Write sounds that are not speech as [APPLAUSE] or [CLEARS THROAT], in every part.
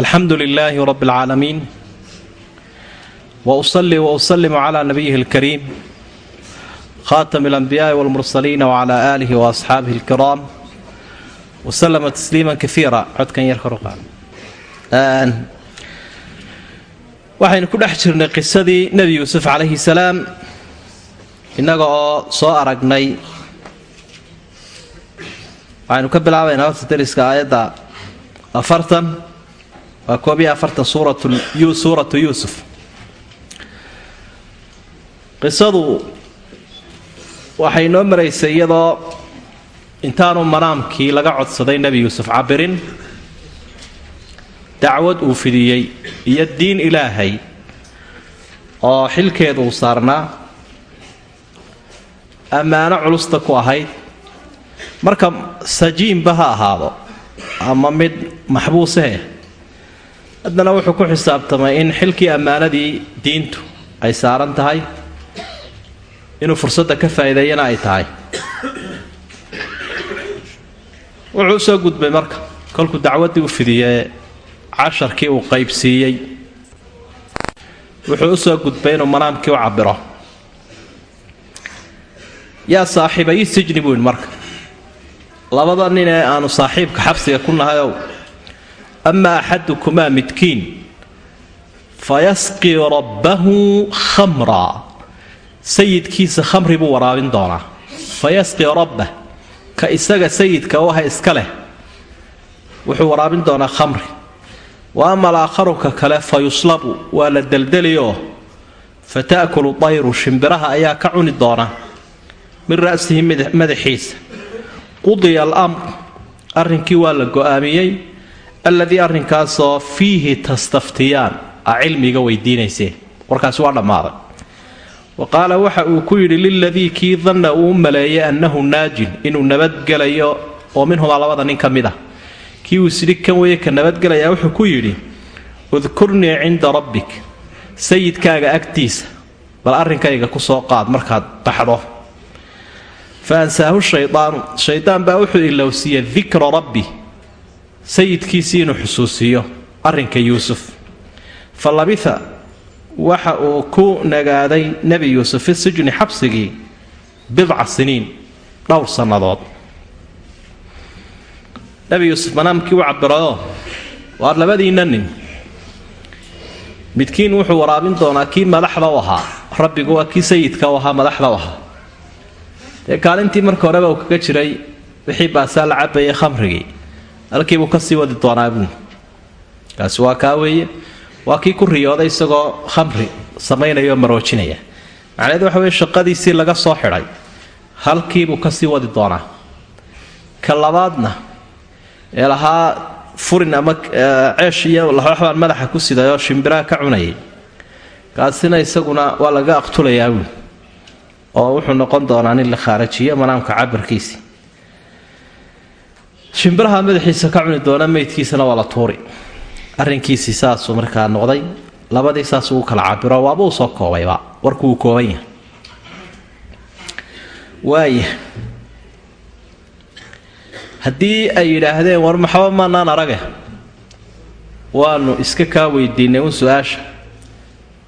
alxamdu lilaahi rab اlcaalamiin wausalli wausalimu cla nabiyihi اlkariim khaatami اlanbiyaai wاlmursaliina wcla aalihi waasxaabihi اlkiraam waslama tasliima kaiira codkan yar koruqa waxaynu ku dhex jirnay qisadii nebi yuusuf calayhi salaam innaga oo soo aragnay waxaynu ka bilaabaynaa horta dariska aayadda afartan waa koob iyo afartan suuratu yuusuf. Qisadu waxay noo maraysay iyadoo intaanu manaamkii laga codsaday nebi yuusuf cabirin dacwad uu fidiyey iyo diin ilaahay oo xilkeedu uu saarnaa ammaano culusta ku ahayd. Marka sajiinba ha ahaado ama mid maxbuuseh haddana wuxuu ku xisaabtamay in xilkii ammaanadii diintu ay saaran tahay inuu fursadda ka faa'iideeyana ay tahay. Wuxuu u soo gudbay marka kolkuu dacwaddii u fidiyee casharkii uu qaybsiiyey wuxuu u soo gudbay inuu manaamkii u cabiro yaa saaxiibayi sijni buu marka. Labada nin ee aanu saaxiibka xabsiga ku nahayow ama axadukumaa midkiin fayasqii rabbahu khamraa sayidkiisa khamri buu waraabin doonaa fayasqii rabbah ka isaga sayidka u aha iska leh wuxuu waraabin doonaa khamri wa ama alaakharuka kale fa yuslabu waa la deldelioo fa ta'kulu dayru shimbiraha ayaa ka cuni doona min ra'sihi madaxiisa qudiya alamr arrinkii waa la go'aamiyey alladii arrinkaasoo fiihi tastaftiyaan a cilmiga weydiinayseen warkaasi waa dhammaaday. Wa qaala waxa uu ku yidhi liladii kii danna uu maleeyay annahu naajin inuu nabadgelayo oo minhumaa labada nin ka mid ah. Kii uu isidhi kan weeye ka nabadgelayaa wuxuu ku yidhi udkurnii cinda rabbik sayidkaaga agtiisa bal arrinkayga ku soo qaad markaad baxdo. Fa ansaahu shaydaanu shaydaan baa wuxuu ilowsiiyey dikra rabbi sayidkiisii inuu xusuusiiyo arrinka yuusuf. Fa labitha waxa uu ku nagaaday nebi yuusuf fi sijni xabsigii bidca siniin dhowr sannadood. Nebi yuusuf manaamkii u cabirayoo waar labadiinna nin. Midkiin wuxuu waraabin doonaa kii madaxda u ahaa? Rabbigu waa kii sayidka u ahaa madaxda u ahaa. Dee kaalintii marka horeba uu kaga jiray wixii baasaa la cabayay khamrigii halkiibuu ka sii wadi doonaa buun kaasi waa kaa weeye. Waa kii ku riyooday isagoo khamri samaynaya oo maroojinaya macnaheed waxa weye shaqadiisii laga soo xidhay. Halkiibuu ka sii wadi doonaa. Ka labaadna ee lahaa furin ama ceesh iyo laxooxbaan madaxa ku siday oo shimbiraha ka cunayay. Kaasina isaguna waa laga aqtulayaa buuli oo wuxuu noqon doonaa nin la khaarajiyo manaamka cabirkiisii shimbiraha madaxiisa ka cuni doona meydkiisana waa la tuuri. Arrinkiisii saasuu markaa noqday labadii saas uu kala cabiro waaba uu soo koobayba warkuuu kooban yahay. Waaya haddii ay yidhaahdeen war maxaba maanaan arage? Waanu iska kaa weydiinay un su'aasha.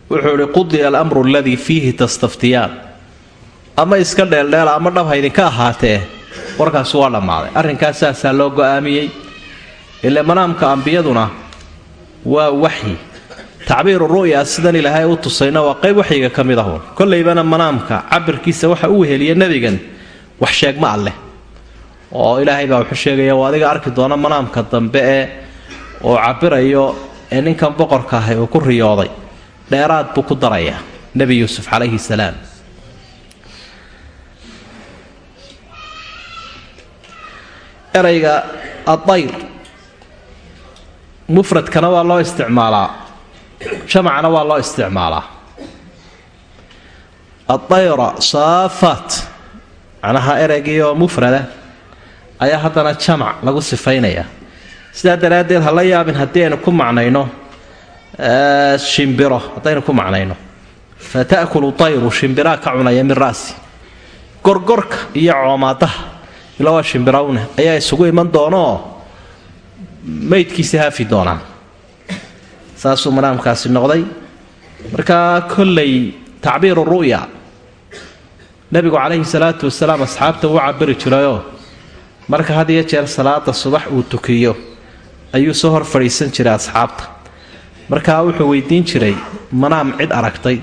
Wuxuu idhi qudiya alamru aladii fiihi tastaftiyaan. Ama iska dheeldheela ama dhab haydinka ahaatee warkaasi waa dhammaaday arrinkaas saasaa loo go'aamiyey. Ile manaamka ambiyaduna waa waxyi. Tacbiiru ru'ya sidan ilaahay u tusayna waa qayb waxyiga ka mid ahun. Kollaybana manaamka cabirkiisa waxa u weheliya nebigan wax sheegma alleh. Oo ilaahay baa wuxuu sheegaya oo adiga arki doona manaamka dambe ee uu cabirayo ee ninkan boqorka ahay uu ku riyooday. Dheeraad buu ku darayaa. Nebi yuusuf calayhi salaam erayga adayr mufradkana waa loo isticmaalaa. Jamacana waa loo isticmaalaa. Adayra saafaat macnaha eraygiioo mufrada ayaa haddana jamac lagu sifaynayaa sidaa daraaddeed ha yaabin haddii aynu ku macnayno shimbiro haddaynu ku macnayno. Fa ta'kulu shimbiraa ka cunaya min ra'si. Gorgorka iyo coomaadaha ila waa shimbirowne ayaa isugu iman doonaoo maydkiisa haafi doonaan saasuu manaamkaasi noqday. Markaa kollay tacbiiru ru'ya. Nebigu calayhi salaatu wasalaam asxaabta uu cabiri jirayoo marka had iyo jeer salaada subax uu tukiyo ayuu soo hor fadhiisan jiray asxaabta. Markaa wuxuu weydiin jiray manaam cid aragtay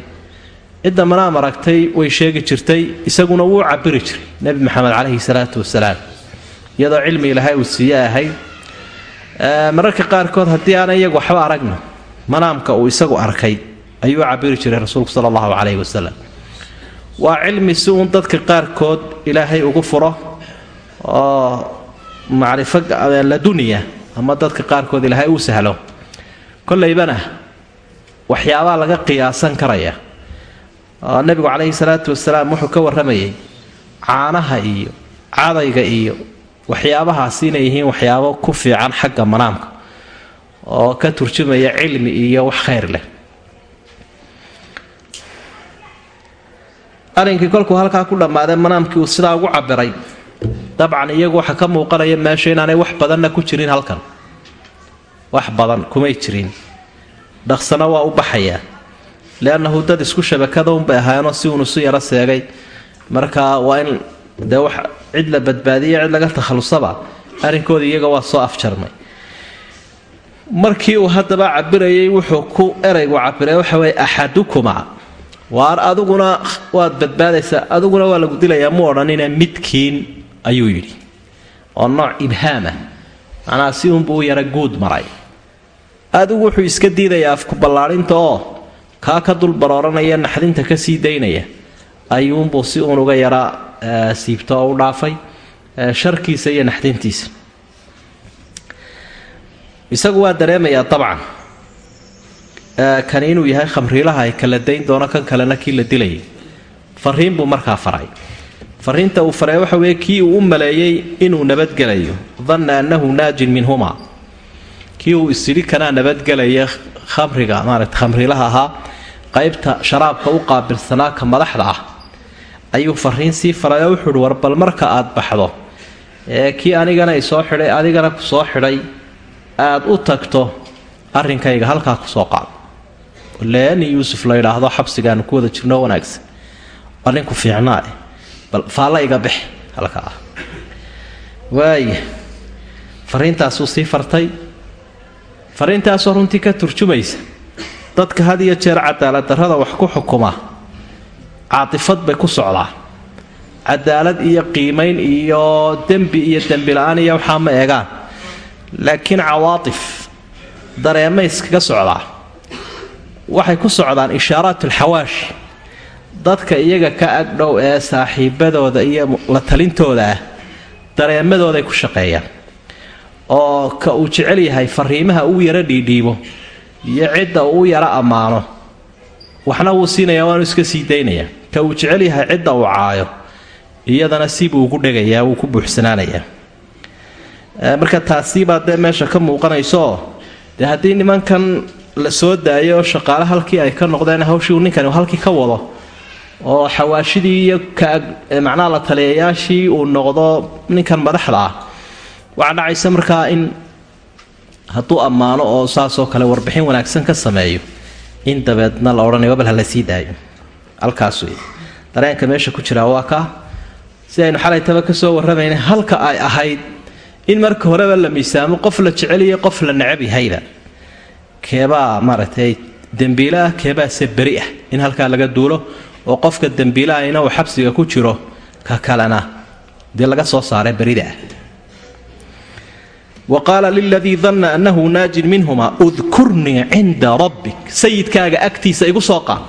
cidda manaam aragtay way sheegi jirtay isaguna wuu cabiri jiray nebi maxamed calayhi salaatu wasalaam. Iyadoo cilmi ilahay uu siiye ahayd mararka qaarkood haddii aanan iyagu waxba aragna manaamka uu isagu arkay ayuu cabiri jiray rasuulku sala allahu calayhi wasalam. Waa cilmi si uun dadka qaarkood ilaahay ugu furo oo macrifo laduniya ama dadka qaarkood ilaahay uu sahlo. Kollaybana waxyaabaa laga qiyaasan karaya oo nebigu calayhi salaatu wasalaam wuxuu ka warramayay caanaha iyo cadayga iyo waxyaabahaasi inay yihiin waxyaabo ku fiican xagga manaamka oo ka turjumaya cilmi iyo wax khayr leh. Arrinkii kolkuu halkaa ku dhammaaday manaamkii uu sidaa ugu cabiray dabcan iyagu waxa ka muuqanaya meesha inaanay wax badanna ku jirin halkan. Wax badan kumay jirin. Dhaqsana waa u baxayaa liannahu dad isku shabakada unbay ahaayeenoo si uunu su yaro seegay. Marka waa in dee wax cid la badbaadiya cid laga takhalusaba arrinkooda iyaga waa soo afjarmay. Markii uu haddaba cabirayay wuxuu ku eraygu cabiray waxa weye axadukuma waar adiguna waad badbaadaysaa adiguna waa lagu dilayaa mu odhanina midkiin ayuu yidhi. Oo nooc ibhaamah macnaha si unbuu u yara guud maray. Adigu wuxuu iska diidayaa afku ballaadhinta oo kaa ka dul barooranaya naxdinta ka sii daynaya. Ayuunbuu si uun uga yara siibto oo u dhaafay sharkiisa iyo naxdintiisa. Isagu waa dareemayaa dabcan kani inuu yahay khamriilaha ay kala dayn doono kan kalena kii la dilayay. Fariin buu markaa faray. Fariinta uu faray waxa weeye kii uu u maleeyey inuu nabadgelayo danna annahu naajin minhuma kii uu isidhi kanaa nabadgelaya khamriga maarata khamriilaha ahaa qaybta sharaabka u qaabilsanaa ka madaxda ah ayuu fariin sii faray oo wuxuu uhi war bal marka aad baxdo ee kii anigana isoo xidhay adigana ku soo xidhay aad u tagto arrinkayga halkaa ku soo qaado leeni yuusuf la yidhaahdo xabsigaanu ku wada jirno wanaagsan. Waa ninku fiicnaa bal faalla iga bix halka ah waaya fariintaasuu sii fartay fariintaasoo runtii ka turjumaysa. Dadka had iyo jeer cadaaladdarrada wax ku xukuma. Caatifad bay ku socdaa. Cadaalad iyo qiimayn iyo dembi iyo dembi-la-aan iyo waxaa ma eegaan. Laakiin cawaatif dareema iskaga socdaa. Waxay ku socdaan ishaaraat alxawaashi dadka iyaga ka agdhow ee saaxiibadooda iyo la talintooda ah dareemadooday ku shaqeeyaan oo ka uu jecel yahay fariimaha uu yaro dhiidhiibo iyo cidda uu yaro ammaano. Waxna wuu siinayaa waanu iska sii daynayaa. Ka uu jecel yahay cidda uu caayo iyadana sibuu ugu dhegayaa wuu ku buuxsanaanayaa. Marka taasibaa dee meesha ka muuqanaysooo dee haddii nimankan la soo daayo shaqaale halkii ay ka noqdeen hawshii ninkani halkii ka wado oo xawaashidii iyo macnaha la taliyayaashii uu noqdo ninkan madaxda ah waxaa dhacaysa markaa in hadduu ammaano oo saasoo kale warbixin wanaagsan ka sameeyo in dabeedna la odhanayo bal hala daayo. Halkaas wey dareenka meesha ku jiraa waa kaa si aynu xalaytaba ka soo warramayna halka ay ahayd in marka horeba la miisaamo qof la jeceliyo qof la necab yahayba. Keebaa maaragtay dembiile ah keebaase beri ah in halkaa laga duulo oo qofka dembiilaha ina uu xabsiga ku jiro ka kalena dee laga soo saaray berida ah wa qaala liladii danna annahu naajin minhuma udkurnii cinda rabbik sayidkaaga agtiisa igu soo qaad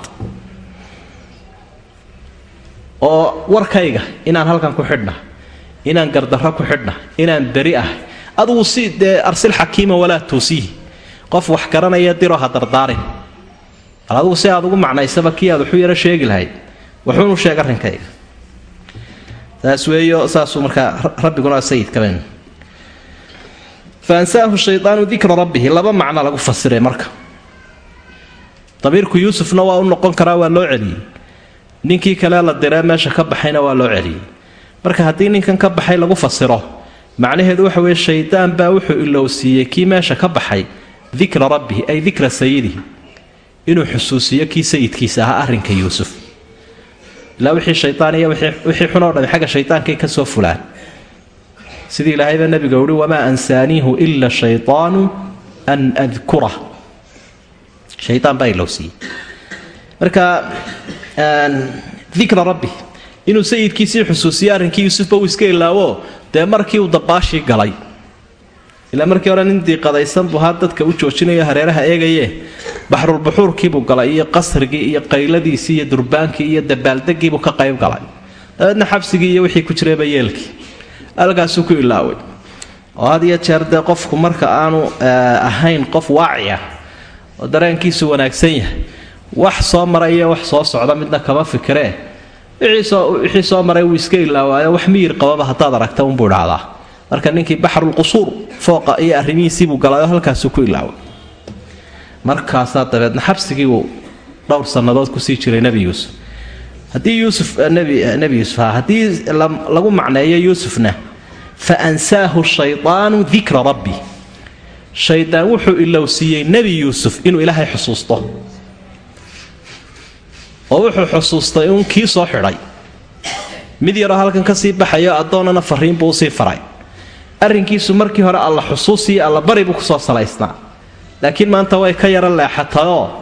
oo warkayga inaan halkan ku xidhna inaan gardarro ku xidhna inaan beri ah adugu si dee arsil xakiima walaa tuusiihi qof wax garanaya diro ha dardaarin bal adugu si aad ugu macnaysaba kii aad waxu yaro sheegi lahayd wuxuunu sheeg arrinkayga saas weeyo saasuu markaa rabbiguna sayidkaben fa ansaahu shaydaanu dikra rabbihi laba macno lagu fasiray marka dabiirku yuusufna waa u noqon karaa waa loo celiyey ninkii kale la diree meesha ka baxayna waa loo celiyey marka haddii ninkan ka baxay lagu fasiro macnaheedu waxa weye shaydaan baa wuxuu ilowsiiyey kii meesha ka baxay dikra rabbihi ay dikra sayidihi inuu xusuusiyo kii sayidkiisa ahaa arrinka yuusuf ilaa wixii shaytaan iyo wixii xunoo dhami xagga shaytaankay ka soo fulaan sidii ilaahayba nabiga uhi wamaa ansaaniihu ila shaytaanu an adkurah shaytaan baa ilowsiiyey marka dikra rabbi inuu sayidkiisii xusuusiyo arrinkii yuusufba uu iska ilaawo dee markii uu dabaashii galay ilaa markii hore nin diiqadaysan buu haa dadka u joojinayo hareeraha eegaye baxrulbuxuurkiibuu galay iyo qasrigii iyo qayladiisii iyo durbaankii iyo dabaaldegiibuu ka qayb galay. Dabeedna xabsigii iyo wixii ku jirayba yeelkii halkaasuu ku ilaaway. Had iyo jeer dee qofku marka aanu ahayn qof waaci ah oo dareenkiisu wanaagsan yahay wax soo maray iyo wax soo socda midna kama fikiree wixii soo maray wuu iska ilaawaayo wax miyir qababa haddaad aragta unbuu idhaahdaa marka ninkii baxrulqusuur fooqa iyo arrimihiisiibuu galay oo halkaasuu ku ilaaway. Markaasaa dabeedna xabsigiibuu dhowr sannadood ku sii jiray nebi yuusuf haddii yuusuf nebi yuusuf haddii lagu macneeyo yuusufna fa ansaahu shaydaanu dikra rabbi. Shaydaan wuxuu ilowsiiyey nebi yuusuf inuu ilaahay xusuusto. Oo wuxuu xusuustay uun kii soo xidhay. Mid yaroo halkan ka sii baxayo addoonnana fariin buu u sii faray. Arrinkiisu markii hore alla xusuusiyo alla bari buu ku soo salaysnaa. Laakiin maanta way ka yaro leexatayoo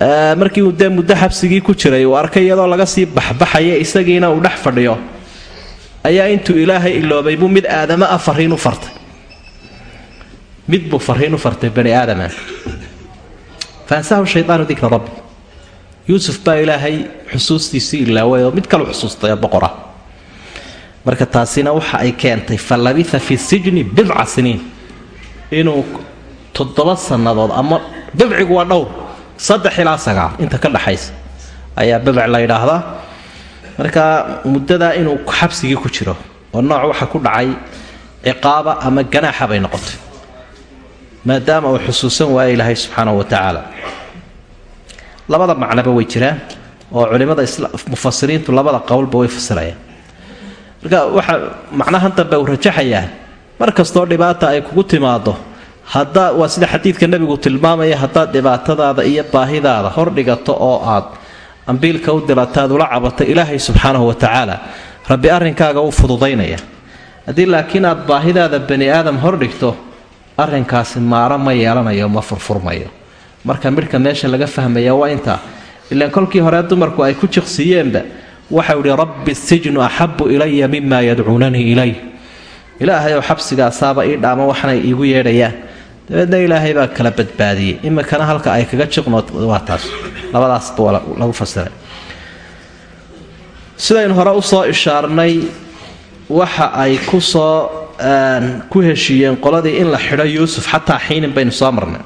markii uu dee muddo xabsigii ku jiray uu arkay iyadoo laga sii baxbaxaya isagiina uu dhex fadhiyo. Ayaa intuu ilaahay iloobay buu mid aadama ah fariin u fartay. Mid buu fariin u fartay bani aadama faansahu shayaanu dikra rabbi. Yuusuf baa ilaahay xusuustiisii ilaaway oo mid kalu xusuustay oo boqora. Marka taasina waxa ay keentay fa fi sijni bidca siniin. Inuu toddoba sannadood ama bibcigu waa dhowr saddex ilaa sagaal inta ka dhaxaysa ayaa bibic la yidhaahdaa. Marka muddadaa inuu xabsigii ku jiro oo nooc waxa ku dhacay ciqaaba ama ganaaxa bay noqotay maadaama uu xusuusan waayo ilaahay subxaanahu wa tacaala. Labada macnoba way jiraan oo culimada mufasiriintu labada qowlba way fasirayaan marka waxaa macnahan dambe uu rajaxayaa mar kastoo dhibaata ay kugu timaado haddaa waa sida xadiidka nebigu tilmaamaya haddaad dhibaatadaada iyo baahidaada hor dhigato oo aad ambiilka u dilataad ula cabato ilaahay subxaanahu wa tacaala. Rabbi arrinkaaga u fududaynaya. Haddii laakiin aad baahidaada bani aadam hor dhigto arrinkaasi maaro ma yeelanayo ma furfurmayo. Marka midhka meesha laga fahmaya waa intaa ilaan kolkii hore dumarku ay ku jiqsiiyeenba waxau idhi rabbi sijnu axabu ilaya mima yadcuunanii ilay ilaahayow xabsigaasaaba ii dhaama waxanay iigu yeedhayaan dabeedna ilaahay baa kala badbaadiyey. Imikana halka ay kaga jiqnood waa taas. Labadaasba waa lagu fasiray. Sidaynu hore u soo ishaarnay waxa ay ku soo ku heshiiyeen qoladii in la xidho yuusuf xataa xiinin baynu soo marnay.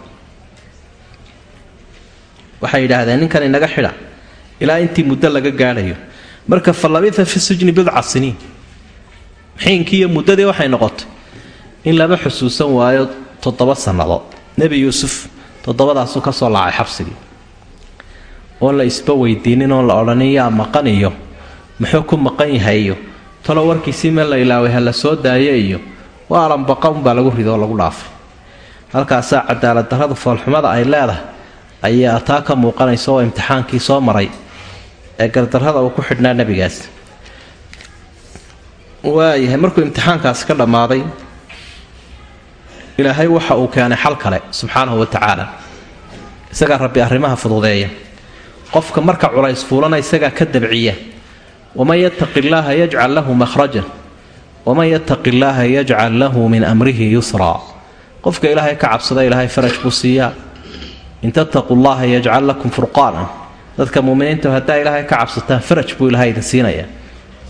Waxay yidhaahdeen ninkan inaga xidha ilaa intii muddo laga gaadhayo. Marka fa fi sijni bidca siniin. Xiinkii iyo muddadii waxay noqotay. In laba xusuusan waayo toddoba sannadood nebi yuusuf toddobadaasuu ka soo laacay xabsigii. Oon la isba weydiinin oon la odhanin yaa maqan iyo muxuu ku maqan yahay iyo talo warkiisii meel la ilaaway ha la soo daaye iyo waa alanbaqa unbaa lagu rido oo lagu dhaafay. Halkaasaa cadaalad darrada foolxumada ay leedahay ayaa taa ka muuqanaysa oo imtixaankii soo maray ee gardarrada uu ku xidhnaa nebigaas. Waayahay markuu imtixaankaasi ka dhammaaday ilaahay waxa uu keenay xal kale subxaanahu wa tacaala isagaa rabbi arrimaha fududeeya. Qofka marka culays fuulana isagaa ka dabciya. Waman yattaqi illaaha yajcal lahu mahrajan waman yattaqi illaaha yajcal lahu min amrihi yusraa qofka ilaahay ka cabsada ilaahay faraj buu siiyaa in tattaquu llaha yajcal lakum furqaanan. Dadka muminiinta haddaa ilaahay ka cabsataan faraj buu ilahay idin siinaya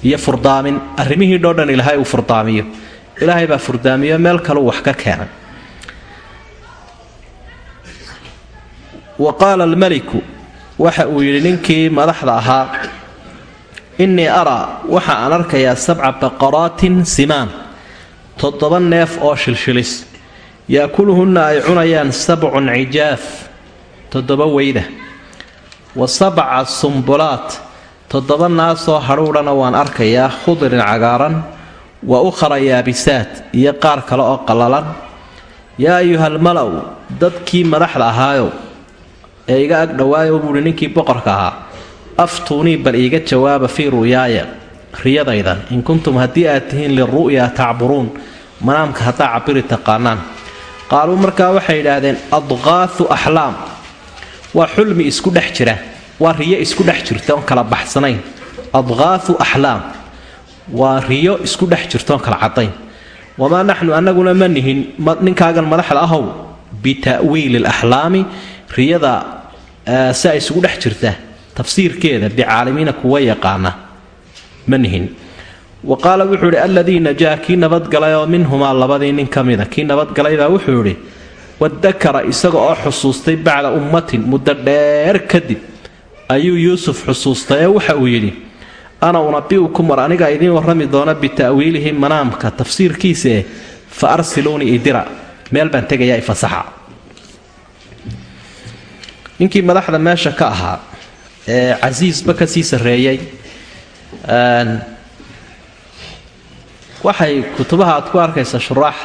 iyo furdaamin arrimihii dhoo dhan ilaahay uu furdaamiyo. Ilaahay baa furdaamiyo meel kaleu wax ka keenay wa qaala almeliku waxa uu yidhi ninkii madaxda ahaa innii araa waxa aan arkayaa sabca baqaraatin simaan toddoba neef oo shilshilis. Yaakuluhunna ay cunayaan sabcun cijaaf toddoba weyda. Wa sabca sumbulaat toddoba naasoo hadhuudhana waan arkayaa khudrin cagaaran. Wa ukhra yaabisaat iyo qaar kale oo qallalan. Yaa ayuhalmalaw dadkii madaxda ahaayow ee iga ag dhowaayo buuhi ninkii boqorka ahaa. Aftuunii bal iiga jawaaba fii ru'yaaya riyadaydan in kuntum haddii aad tihiin liru'ya tacburuun manaamka haddaa cabiri taqaanaan. Qaaluu markaa waxay yidhaahdeen adqaahu axlaam waa xulmi isku dhex jira waa riyo isku dhex jirta oon kala baxsanayn. Adqaahu axlaam waa riyo isku dhex jirta oon kala cadayn wamaa naxnu annaguna ma nihin ninkaagan madaxda ahow bita'wiili alaxlaami riyada sia isugu dhex jirta tafsiirkeeda bicaalimiina kuwa yaqaana ma nihin. Wa qaala wuxuu idhi alladii najaa kii nabadgalay oo minhumaa labadii nin ka mida. Kii nabadgalaybaa wuxuu idhi wadakara isaga oo xusuustay bacda ummatin muddo dheer kadib ayuu yuusuf xusuustay ee waxa uu yidhi ana unabi'ukum war aniga idiin warrami doona bita'wiilihi manaamka tafsiirkiisae fa arsiluunii idira meel baan tegayaa ifasaxa ninkii madaxda meesha ka ahaa ee casiisba ka sii waxay kutubaha aad ku arkaysa shuraax.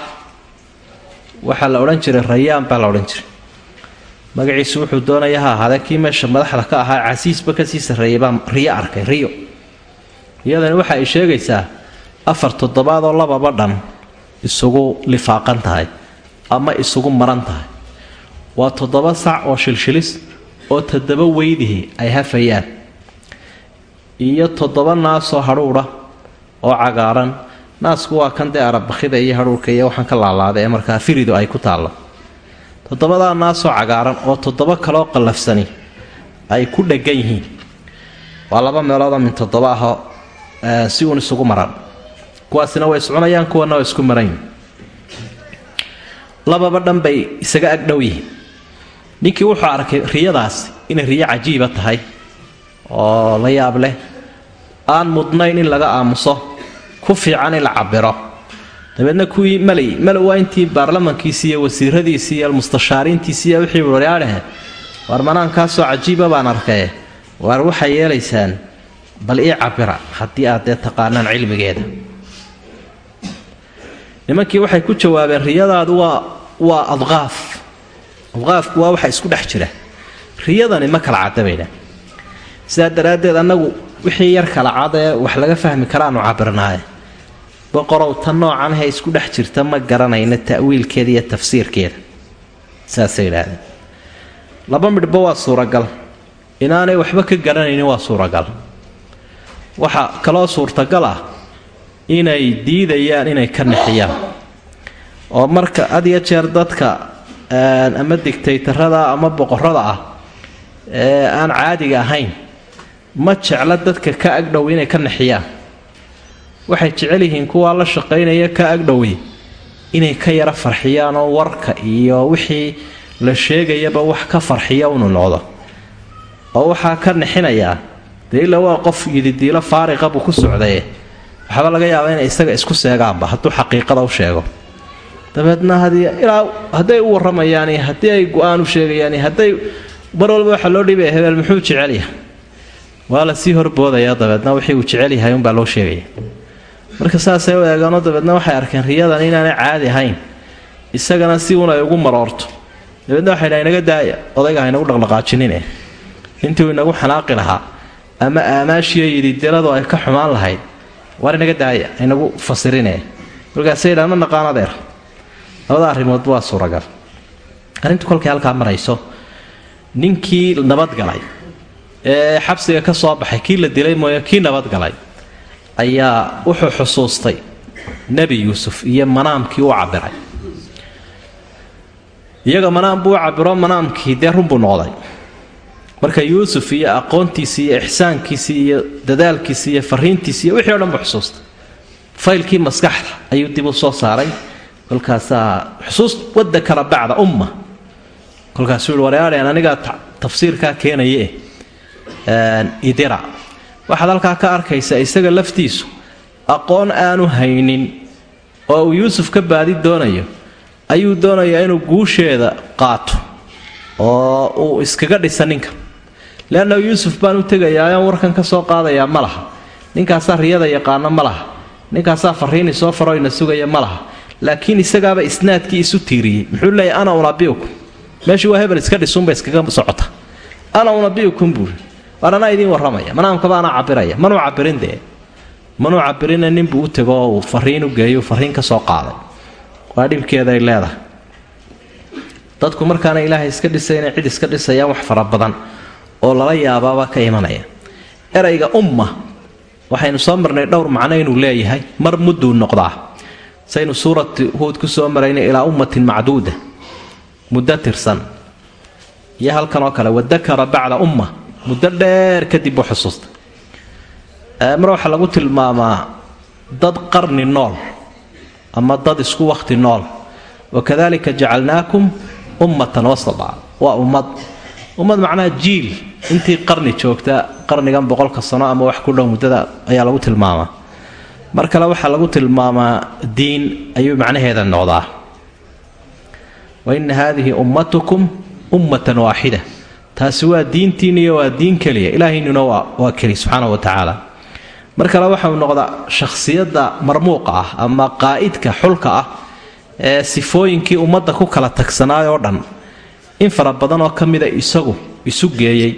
Waxaa la odhan jiray rayaan baa la odhan jiray. Magaciisu wuxuu doonaya ha kii meesha madaxda ka ahaa casiisba ka sii sarreeyay baa riyo arkay riyo. Riyadani waxa ay sheegaysaa afar toddobaad oo lababa dhan isugu lifaaqan tahay ama isugu maran tahay waa toddoba sac oo shilshilis oo toddoba weydihii ay hafayaan. Iyo toddoba naasoo hadhuudha oo cagaaran. Naasku waa kan dee arabakhida iyo hadhuurhka iyo waxaan ka laalaada ee markaa firidu ay ku taalla. Toddobadaa naasoo cagaaran oo toddoba kaloo qallafsani ay ku dheggan yihiin. Waa laba meeloodoo min toddoba ahoo si uun isugu maran. Kuwaasina way iscunayaan kuwana waa isku maran lababa dhan bay isaga agdhow yihiin ninkii wuxuu arkay riyadaasi inay riyo cajiiba tahay oo la yaab leh aan mudnayn in laga aamuso ku fiican in la cabiro dabeedna kuwii malay malay waa intii baarlamankiisi iyo wasiiradiisii iyo mustashaariintiisi iyo wixii waryaadhahe waar manaankaasoo cajiiba baan arkaye waar waxay yeelaysaan? Bal ii cabira haddii aad dee taqaanaan cilmigeeda. Nimankii waxay ku jawaabeen riyadaadu waa waa adqaaf adqaafku waa waxa isku dhex jira. Riyadani ma kala cadabayna sidaa daraaddeed annagu wixii yar kala cad ee wax laga fahmi karaanu cabirnaaye boqorow tan noocanhe isku dhex jirta ma garanayna ta'wiilkeeda iyo tafsiirkeeda. Saasay idhaahdeen laba midhba waa suuragal. Inaanay waxba ka garanaynin waa suuragal. Waxaa kaloo suurtagal ah inay diidayaan inay ka nixiyaan. Oo marka had iyo jeer dadka ama digtaytarada ama boqorada ah ee aan caadiga ahayn ma jecla dadka ka agdhow inay ka nixiyaan. Waxay jecel yihiin kuwaa la shaqaynaya ka agdhowi inay ka yara farxiyaan oo warka iyo wixii la sheegayaba wax ka farxiya unu noqdo. Oo waxaa ka nixinayaa dee ila waa qof yididiilo faariqa buu ku socdaye. Waxaaba laga yaabaa inay isaga isku seegaanba hadduu xaqiiqada u sheego dabeedna haddii ilaa hadday u warramayaan iyo haddii ay go'aan u sheegayaan iyo hadday mar walba waxaa loo dhibaya hebel muxuu jecelyahay waa la sii horboodaya dabeedna wixii uu jecel yahay unbaa loo sheegaya. Marka saasay u eegaano dabeedna waxay arkeen riyadan inaanay caadi ahayn isagana si un ay ugu maroorto. Dabeedna waxay dhaha inaga daaya odayga haynagu dhaqdhaqaajinine intuu inagu xanaaqi lahaa ama aamaashiyo yidhi diladu ay ka xumaan lahayd waar inaga daaya haynagu fasirine markaasay dhaa ma naqaan adeer labada arrimoodba waa suuragal. Arrintu kolkay halkaa marayso ninkii nabadgalay ee xabsiga ka soo baxay kii la dilay mooye kii nabadgalay ayaa wuxuu xusuustay nebi yuusuf iyo manaamkii u cabiray. Iyaga manaam buu u cabiro manaamkii dee runbuu noqday. Marka yuusuf iyo aqoontiisii iyo ixsaankiisii iyo dadaalkiisii iyo fariintiisii iyo wixii o dhan buu xusuustay. Faylkii maskaxda ayuu dib u soo saaray kolkaasaa xusuus wadda kala bacda umma. kolkaasuu yihi waryaadheen anigaa tafsiirkaa keenaye idira. Waxaad halkaa ka arkaysaa isaga laftiisu aqoon aanu haynin oo uu yuusuf ka baadi doonayo ayuu doonayaa inuu guusheeda qaato oo uu iskaga dhisa ninka. Leanna yuusuf baan u tegayaa aan warkan ka soo qaadayaa ma laha. Ninkaasaa riyada yaqaano ma laha. Ninkaasaa fariini soo faroyna sugaya ma laha laakiin isagaaba isnaadkii isu tiiriyey muxuu leeyahy ana unabiukum meeshii waa hebel iska dhisunba iskaga socota. Ana unabiukum buuri waar anaa idiin warramaya. Manaamkaba anaa cabiraya manuu cabirin dee? Manuu cabirina ninbuu u tego uu fariin u geeyo fariin ka soo qaaday. Waa dhibkeeday leedahay. Dadku markaana ilaahay iska dhisayna cid iska dhisayaan wax fara badan oo lala yaabaaba ka imanaya. Erayga umma waxaynu soo marnay dhowr macno inuu leeyahay. Mar mudduu noqdaa saynu suurati huud ku soo maraynay ilaa ummatin macduuda muddo tirsan. Iyo halkan oo kale wadakara bacda umma muddo dheer kadib u xusuusta. Mar waxaa lagu tilmaamaa dad qarni nool ama dad isku wakhti nool. Wakadalika jacalnaakum ummatan wasada waa ummad. Ummad macnaha jiil. Intii qarni joogta qarnigan boqolka sano ama wax ku dhow muddada ayaa lagu tilmaamaa mar kale waxaa lagu tilmaamaa diin ayuu macnaheeda noqdaa. Wa ina haadihi ummatukum ummatan waaxida taasi waa diintiiniyo waa diin keliya. Ilaahaynuna waa keli subxaana wa tacaala. Mar kale waxau noqdaa shakhsiyadda marmuuqa ah ama qaa'idka xulka ah ee sifooyinkii ummadda ku kala tagsanaay oo dhan. In fara badan oo ka mida isagu isu geeyey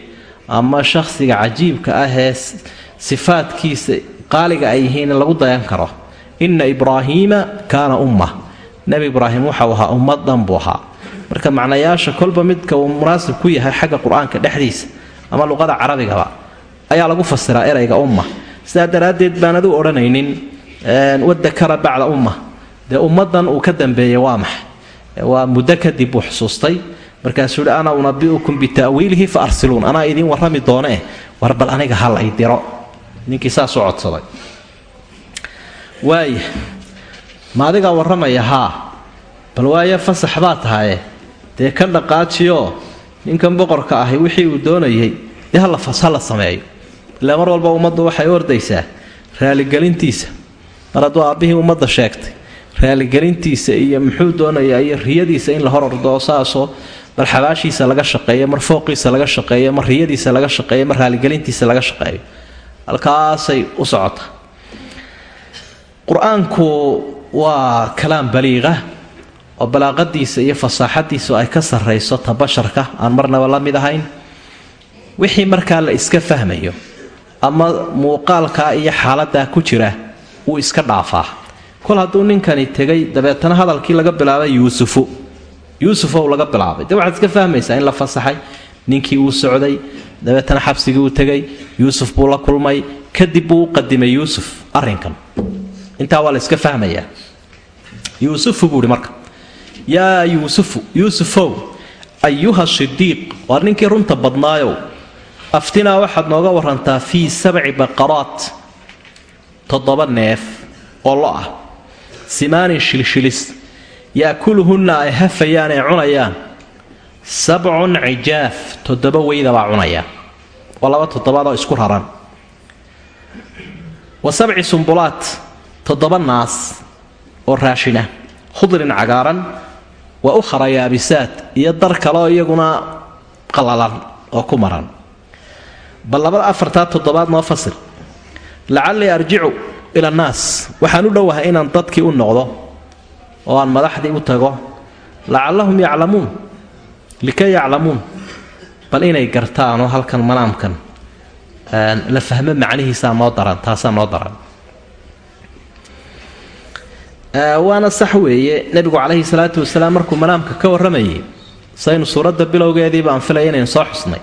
ama shakhsiga cajiibka ah ee sifaadkiisa qaaliga ay yihiin lagu dayan karo. Inna ibraahiima kaana umma nebi ibraahim waxau ahaa ummad dhan buu ahaa. Marka macnayaasha kolba midka uu munaasib ku yahay xagga qur'aanka dhexdiisa ama luqada carabigaba ayaa lagu fasiraa erayga umma sidaa daraaddeed baanad u odhanaynin wadakara bacda umma dee ummadan uu ka dambeeyey waa max waa muddo kadib uu xusuustay. Markaasuu hi ana unabiukum bita'wiilihi fa arsiluun. Anaa idiin warrami doonee? War bal aniga hal ay diro ninkii saasuu codsaday waaya ma adigaa warramaya haa. Bal waaye fasax baa tahaye dee ka dhaqaajiyo ninkan boqorka ahi wixii uu doonayay dee hala sameeyo. Ilaa mar walba ummaddu waxay ordaysaa raaligelintiisa. Mar hadduu aabbihii ummadda sheegtay raaligelintiisa iyo muxuu doonayaa iyo riyadiisa in la hor ordo saasoo mar xabaashiisa laga shaqeeyo mar fooqiisa laga shaqeeyo mar riyadiisa laga shaqeeyo mar raaligelintiisa laga shaqeeyo halkaasay u socota. Qur'aanku waa kalaam baliiqa oo balaaqadiisa iyo fasaaxadiisu ay ka sarrayso ta basharka aan marnaba la mid ahayn. Wixii markaa la iska fahmayo ama muuqaalkaa iyo xaaladaa ku jira wuu iska dhaafaa. Kol hadduu ninkani tegay dabeetana hadalkii laga bilaabay yuusufu. Yuusufow laga bilaabay. Dee waxaad iska fahmaysaa in la fasaxay? Ninkii uu socday dabeetana xabsigii uu tegay yuusuf buu la kulmay kadib buu u qadimay yuusuf arrinkan. Intaa waa la iska fahmayaa. Yuusufu buuhi marka yaa yuusufu yuusufow ayuha sidiiq waar ninkii runta badnaayow aftinaa waxaad nooga warantaa fii sabci baqaraat toddoba neef oo lo ah simaanin shilshilis yaakuluhunna ay hafayaan ee cunayaan sabcun cijaaf toddoba weydabaa cunaya. Waa laba toddobaad oo isku raran. Wa sabci sumbulaat toddoba naas oo raashina. Khudrin cagaaran wa ukhra yaabisaad iyo dar kaleoo iyaguna qallalan oo ku maran. Bal labada afartaa toddobaad noo fasir. Lacallii arjicu ila annaas waxaan u dhowahay inaan dadkii u noqdo oo aan madaxdii u tago. Lacallahum yaclamuun likay yaclamuun. Bal inay gartaanoo halkan manaamkan la fahmo macnihiisaa noo daran taasaa noo daran waana sax weeye nebigu calayhi salaatu wasalaam markuu manaamka ka warramayay saynu suuradda bilowgeedii baan filaya inaynu soo xusnay.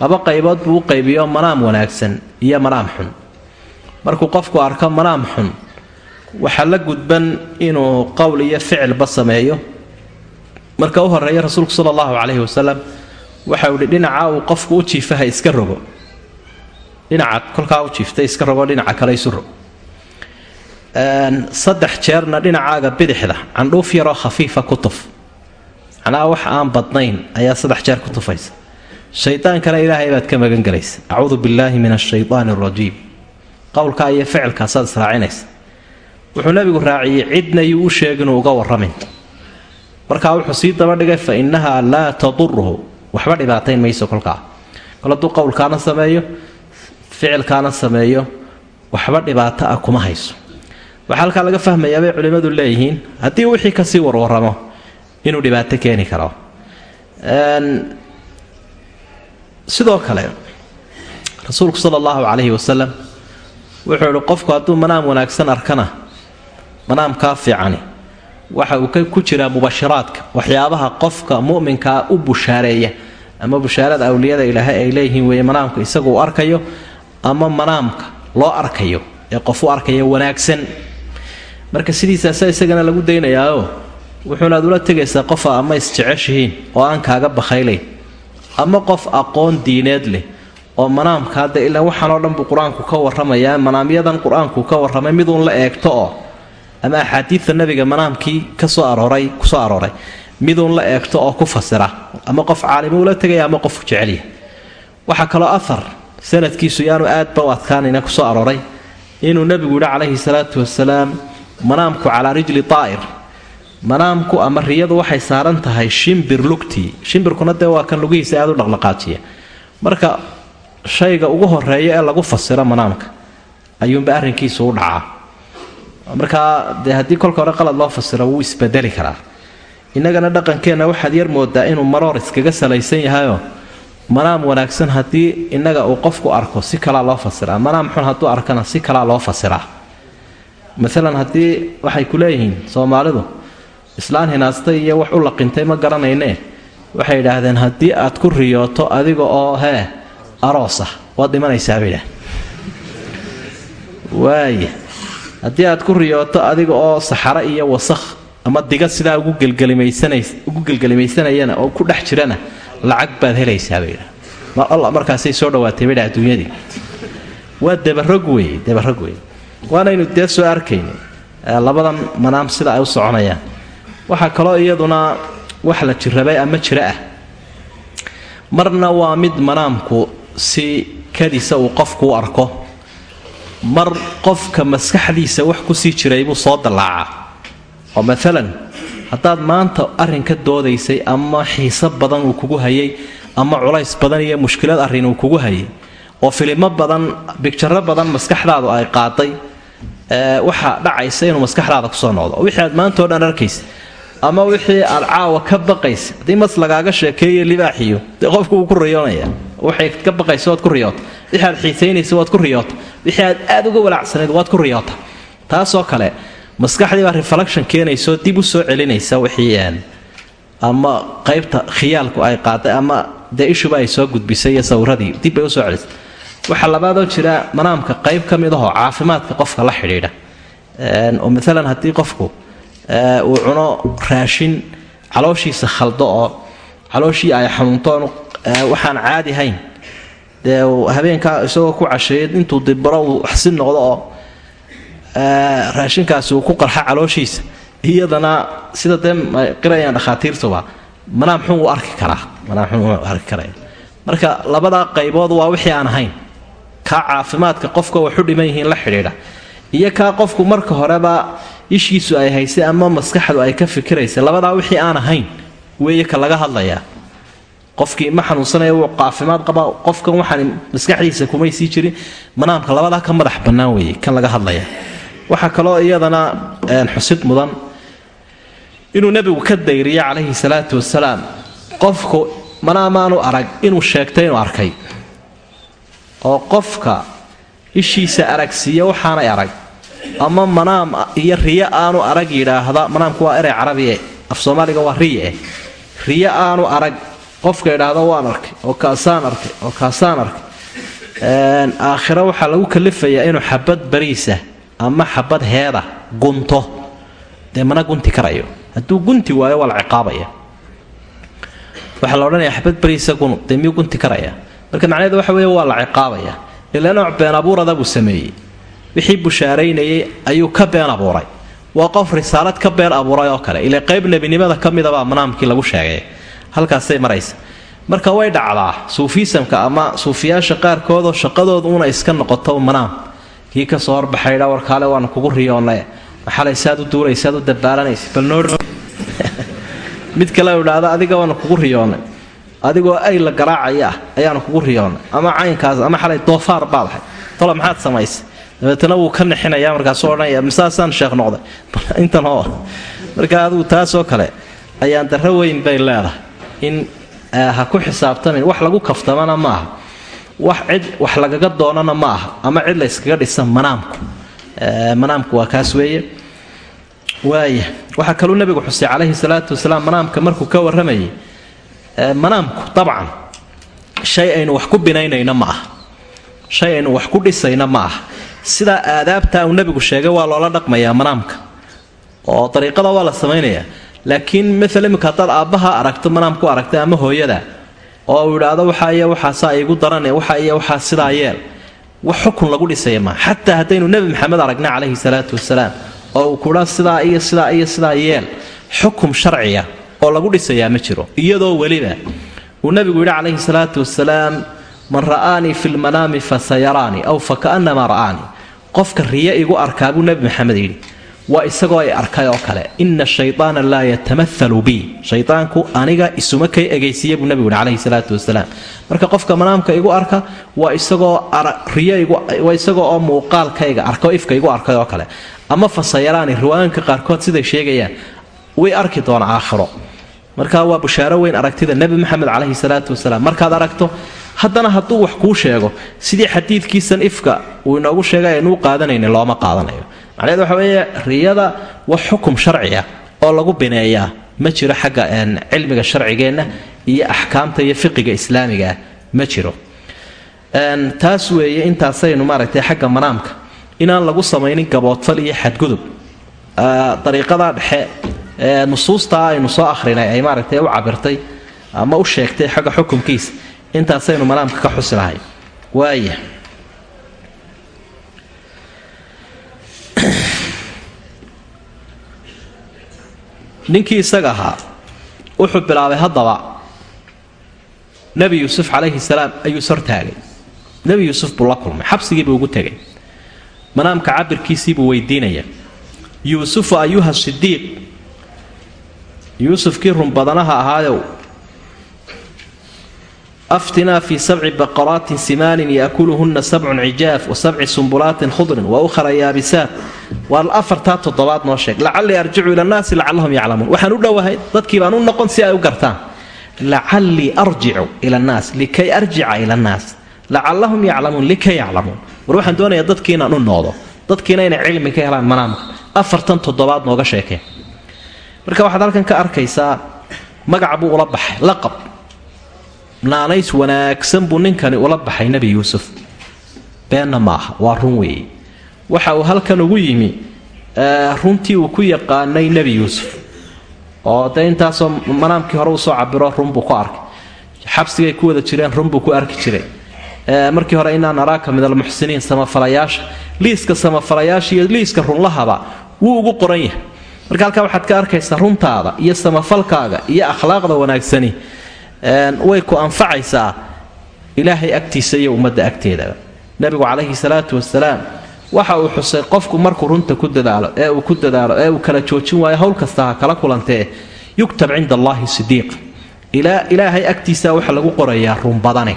Laba qaybood buu u qaybiyo manaam wanaagsan iyo manaam xun. Markuu qofku arko manaam xun waxaa la gudban inuu qowl iyo ficilba sameeyo marka u horreeya rasuulku sala allahu calayhi wasalam waxau ihi dhinaca uu qofku u jiifaha iska rogo. Dhinaca kolkaa u jiiftay iska rogo dhinaca kale isu rog saddex jeerna dhinacaaga bidixda candhuuf yaroo khafiifa ku tuf. Macnaha wax aan badnayn ayaa saddex jeer ku tufaysa. Shaydaankana ilaahay baad ka magangelaysa acuudu billaahi min ashaydaani arajiim qowlkaa iyo ficilkaasaad israacinaysa. Wuxuu nabigu raaciyey cidna yuu u sheeginuu uga warramin markaa wuxuu sii dabadhigay fa innahaa laa taduruhu waxba dhibaatayn mayso kolkaa. Kol hadduu qowlkaana sameeyo ficilkaana sameeyo waxba dhibaato ah kuma hayso. Waxaa halkaa laga fahmayaa bay culimmadu leeyihiin haddii wixii ka sii warwaramo inuu dhibaato keeni karo. Sidoo kale rasuulku sala allahu calayhi wasalam wuxuu ihi qofku hadduu manaam wanaagsan arkana manaamkaa fiicani waxa uu ku jiraa mubashiraadka waxyaabaha qofka mu'minkaa u bushaareeya. Ama bushaarada awliyada ilaahay ay leeyihiin weeye manaamka isagu uu arkayo ama manaamka loo arkayo ee qof u arkaya wanaagsan. Marka sidiisaasa isagana lagu daynayaao wuxuunaad ula tegaysaa qofa ama isjeceshihiin oo aan kaaga bakhaylayn ama qof aqoon diineed leh oo manaamka hadda ilaa waxaanoo dhan buu qur'aanku ka warramayaa manaamyadan qur'aanku ka warramay miduun la eegto oo ama axaadiidta nabiga manaamkii ka soo arooray ku soo arooray. Miduun la eegto oo ku fasira ama qof caalimi ula tegaya ama qofku jecelya waxaa kaloo ahar sanadkiisu yaanu aadba u adkaanayna ku soo arooray. Inuu nebigu yidhi calayhi salaatu wasalaam manaamku calaa rijli taa'ir. Manaamku ama riyadu waxay saaran tahay shimbir lugtii shimbirkuna dee waa kan lugihiisa aad u dhaqdhaqaajiya. Marka shayga ugu horreeya ee lagu fasiro manaamka ayuunba arrinkiisu u dhacaa markaa dee haddii kolka hore qalad loo fasiro wuu isbedeli karaa. Innagana dhaqankeenna waxaad yar moodaa inuu maroor iskaga salaysan yahayoo manaam wanaagsan haddii innaga uu qofku arko si kalaa loo fasiraa manaam xun hadduu arkana si kalaa loo fasiraa maalan haddii waxay ku leeyihiin soomaalidu islaan hinaastay iyo wax u laqintay ma garanaynee? Waxay idhaahdeen haddii aad ku riyooto adiga oo hee aroosah waad dhimanaysaa bay idhaah waaya haddii aad ku riyooto adiga oo saxaro iyo wasakh ama diga sidaa ugu gelgelimaysanayana oo ku dhex jirana lacag baad helaysaa bay idhaah markaasay soo dhawaatay bay idhaah adduunyadii. Waa dabarog weeye dabarog weeye. Waanaynu dee soo arkayna labadan manaam sida ay u soconayaan. Waxaa kaloo iyaduna wax la jirrabay ama jiro ah. Marna waa mid manaamku si kadisa uu qofku u arko mar qofka maskaxdiisa wax ku sii jiray buu soo dallaacaa oo maalan haddaad maanta arrin ka doodaysay ama xiiso badan uu kugu hayay ama culays badan iyo mushkilad arrin uu kugu hayay oo filimo badan bigjaro badan maskaxdaadu ay qaaday waxaa dhacaysa inuu maskaxdaada ku soo noqdo. Wixii aad maantao dhan arkaysa ama wixii aad caawa ka baqaysa haddii mas lagaaga sheekeeyo libaaxiyo dee qofku wuu ku riyoonaya waxay ka baqaysa waad ku riyoota wixii aad waad ku riyoota wixii aad aad uga walaacsanayd waad ku riyoota taasoo kale maskaxdii baa reflection keenaysaoo dib u soo celinaysa wixii ama qaybta khiyaalku ay qaaday ama dee ishuba ay soo gudbisay iyo sawradii dib bay u soo celisay. Waxaa labaadoo jira manaamka qayb ka mid ahoo caafimaadka qofka la xidhiidha. Oo maalan haddii qofku uu cuno raashin calooshiisa khaldo oo calooshii ay xanuuntoon waxaan caadi hayn dee habeenkaa isagoo ku casheeyay intuu dibaro uu waxsi noqdo oo raashinkaasi uu ku qarxa calooshiisa iyadana sida dee qirayaan dhakhaatiirtuba manaam xun wuu arki karaa manaam xun wuu arki karaya marka labadaa qaybood waa wixii aan ahayn. Kaa caafimaadka qofka waxu dhiman yihiin la xidhiidha. Iyo kaa qofku marka horeba ishiisu ay haysay ama maskaxdu ay ka fikiraysay labadaa wixii aan ahayn weeye ka laga hadlayaa qofkii ma xanuunsanaya wuu caafimaad qabaa. Qofkan waxaan maskaxdiisa kumay sii jirin manaamka labadaa ka madax bannaan weeye kan laga hadlaya waxaa kaloo iyadana xusid mudan. Inuu nebigu ka dayriyo calayhi salaatu wasalaam qofku manaamaanu arag inuu sheegtay inuu arkay. Oo qofka ishiisa aragsiiya waxaanay arag ama manaam iyo riyo aanu arag yidhaahda manaamku waa erey carabi af soomaaliga waa riye riyo aanu arag qofka idhaahda waan arkay oo kaasaan arkay oo kaasaan arkay. Aakhiro waxaa lagu kalifayaa inuu xabad bariisa ama xabad heeda gunto. Dee mana gunti karayo. Hadduu gunti waayo waa la ciqaabaya. Waxaa la odhanaya xabad bariisa gun dee miyuu gunti karaya? Marka macnaheedu waxa weeye waa la ciqaabaya. Ilaa nooc been abuurada buu sameeyey. Wixii bushaaraynayay ayuu ka been abuuray. Waa qof risaalad ka been abuuray oo kale. Ilaa qayb nebinimada ka midabaa manaamkii lagu sheegay halkaasay maraysa. Marka way dhacdaa suufiisamka ama suufiyaasha qaarkoodoo shaqadoodu una iska noqoto manaam. Kii ka soo horbaxaydha warkaale waana kugu riyoonay maxalay saad u duulaysaad u dabaalanaysa bal noo [LAUGHS] mid kale idhaahda adiga waana kugu riyoonay adigoo ay la garaacaya ah ayaanu kugu riyoonay ama caynkaas ama xalay doofaar baad ahay tolo maxaad samaysay dabeetana wuu ka nixinaya markaasuu odhanaya misaasaan sheekh noqday? [LAUGHS] Intan marka adigu taasoo kale ayaan darro weyn bay leedahay in ha ku xisaabtamin wax lagu kaftamana ma aha wax cid wax lagaga doonana ma aha ama cid la yskaga dhisa manaamku. Manaamku waa kaas weeye. Waaya waxaa kaluu nabigu xusay calayhi salaatu wasalaam manaamka markuu ka warramayay. Manaamku dabcan shay aynu wax ku binaynayna ma aha. Shay aynu wax ku dhisayna ma aha. Sidaa aadaabtaa uu nabigu sheegay waa loola dhaqmayaa manaamka. Oo dariiqada waa la samaynayaa laakiin maala imika haddaad aabbaha aragto manaamku aragtay ama hooyada oo uu idhaahdo waxaa iyo waxaasaa igu darane waxa iyo waxaa sidaa yeel. Wax xukun lagu dhisaya maa xataa haddaynu nebi maxamed aragnay calayhi salaatu wasalaam oo uu kudha sidaa iyo sidaa iyo sidaa yeel. Xukum sharciya oo lagu dhisayaa ma jiro iyadoo weliba uu nabigu yidhi calayhi salaatu wasalaam man ra'aanii fi lmanaami fasayaraanii aw fakaannamaa ra'aanii qofka riye igu arkaa buu nebi maxamed yidhi waa isagoo ay arkay oo kale ina shayطaana laa yatamaalu bi. Shaydaanku aniga isuma kay egaysiiya buu nebigu yidhi calayhi salaatu wasalaam. Marka qofka manaamka igu arka waa isagoo isagoo oo muuqaalkayga arka oo ifka igu arkay oo kale. Ama fasayaraani riwaayanka qaarkood siday sheegayaan way arki doona aakhiro. Marka waa bushaaro weyn aragtida nebi maxamed calayhi salaatu wasalaam. Markaad aragto haddana hadduu wax kuu sheego sidii xadiidkiisan ifka uu inoogu sheegay aynuu qaadanayni looma qaadanayo macnaheed waxa weeye riyada wax xukum sharci ah oo lagu bineeyaa ma jiro xagga cilmiga sharcigeenna iyo axkaamta iyo fiqiga islaamigaah ma jiro. Taas weeye intaasaynu maaragtay xagga manaamka inaan lagu samaynin gaboodfal iyo xadgudub. Dariiqada dhexe ee nusuustaa aynu soo akhrinay ay maaragtay u cabirtay ama u sheegtay xagga xukumkiisa intaasaynu manaamka ka xusi lahay waaya ninkii isaga ahaa wuxuu bilaabay haddaba nebi yuusuf calayhi salaam ayuu ishortaagay nebi yuusuf buu la kulmay xabsigiibuu ugu tegay. Manaamka cabirkiisiibuu weydiinaya yuusufu ayuha sidiiq yuusufkii runbadanaha ahaayow aftinaa fii sabci baqaraatin simaanin yaakuluhunna sabcun cijaaf wa sabci sumbulaatin khudrin wa ukhra yaabisaat waa afartaa toddobaad noo sheeg lacallii arjicu ila nnaasi lacallahum yaclamuun waxaan u dhowahay dadkii baan u noqon si ay u gartaan lacallii arjicu ila annaas likay arjica ila annaas lacallahum yaclamuun likay yaclamuun war waxaan doonayaa dadkii inaan u noqdo dadkiina inay cilmi ka helaan manaamka afartan toddobaad nooga sheekeen marka waxaad halkan ka arkaysaa magac buu ula baxay laqab naanays wanaagsan buu ninkani ula baxay nebi yuusuf. Beenna maaha waa run weeye. Waxa uu halkan ugu yimi runtii uu ku yaqaanay nebi yuusuf. Oo dee intaasoo manaamkii hore u soo cabiro runbuu ku arkay. Xabsigay ku wada jireen runbuu ku arki jiray. Markii hore inaa naraaka min almuxsiniin samafalayaasha liiska samafalayaasha iyo liiska runlahaba wuu ugu qoran yahay. Marka halkaa waxaad ka arkaysaa runtaada iyo samafalkaaga iyo akhlaaqda wanaagsani way ku anfacaysaa ilaahay agtiisa iyo ummadda agteedaba nebigu calayhi salaatu wasalaam waxa uu xusay qofku markuu runta ku dadaalo ee uu ku dadaalo ee uu kala joojin waayo howl kasta ha kala kulantee yuktab cinda allaahi sidiiq ilaahay agtiisa waxa lagu qorayaa runbadane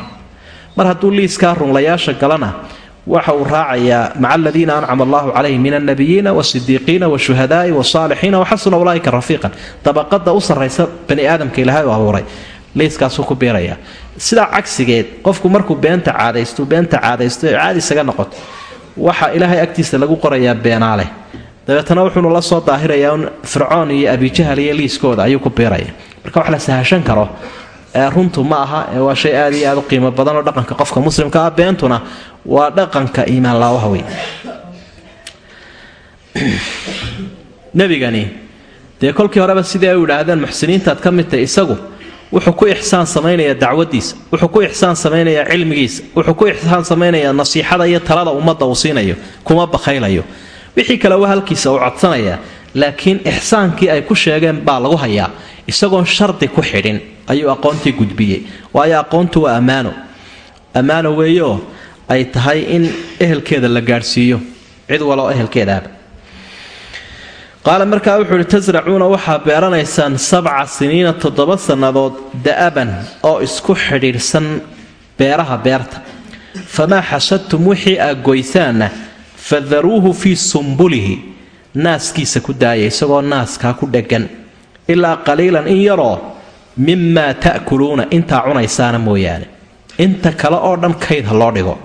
mar hadduu liiskaa runlayaasha galana waxa uu raacayaa maca aladiina ancama allahu calayhim min alnabiyiina wasidiiqiina washuhadaai wasaalixiina waxasuna ulaaika rafiiqan. Dabaqada u sarraysa bani aadamka ilaahay u abuuray liiskaasuu ku biirayaa sidaa cagsigeed qofku markuu beenta caadaysto beenta caadaysto ee caadi isaga noqoto waxa ilaahay agtiisa lagu qorayaa beenaale dabeetana wuxuunu la soo daahirayaa un fircoon iyo abijahal iyo liiskooda ayuu ku biiraya. Marka wax la sahashan karo runtu ma aha waa shay aad iyo aad u qiimo badanoo dhaqanka qofka muslimka ah. Beentuna waa dhaqanka iimaanlaawaha wey [CLEARS THROAT] nebigani dee kolkii horeba sidii ay idhaahdeen muxsiniintaad ka mid isagu wuxuu ku ixsaan samaynayaa dacwadiisa wuxuu ku ixsaan samaynayaa cilmigiisa wuxuu ku ixsaan samaynayaa nasiixada iyo talada ummadda uu siinayo kuma bakhaylayo wixii kale waa halkiisa uu codsanayaa laakiin ixsaankii ay ku sheegeen baa lagu hayaa isagoon shardi ku xidhin ayuu aqoontii gudbiyey. Waayo aqoontu waa ammaano. Ammaano weeyeoo ay tahay in ehelkeeda la gaadhsiiyo. Cid waloo ehelkeedaaba qaala markaa wuxuu ihi tasracuuna waxaa beeranaysaan sabca siniina toddoba sannadood da'aban oo isku xidhiidhsan beeraha beerta. Famaa xasadtum wixii aa goysaanna fadaruuhu fii sumbulihi naaskiisa ku daaya isagoo naaskaa ku dheggan ilaa qaliilan in yaroo mimaa ta'kuluuna intaa cunaysaana mooyaane. Inta kale oo dhan kayd ha loo dhigo.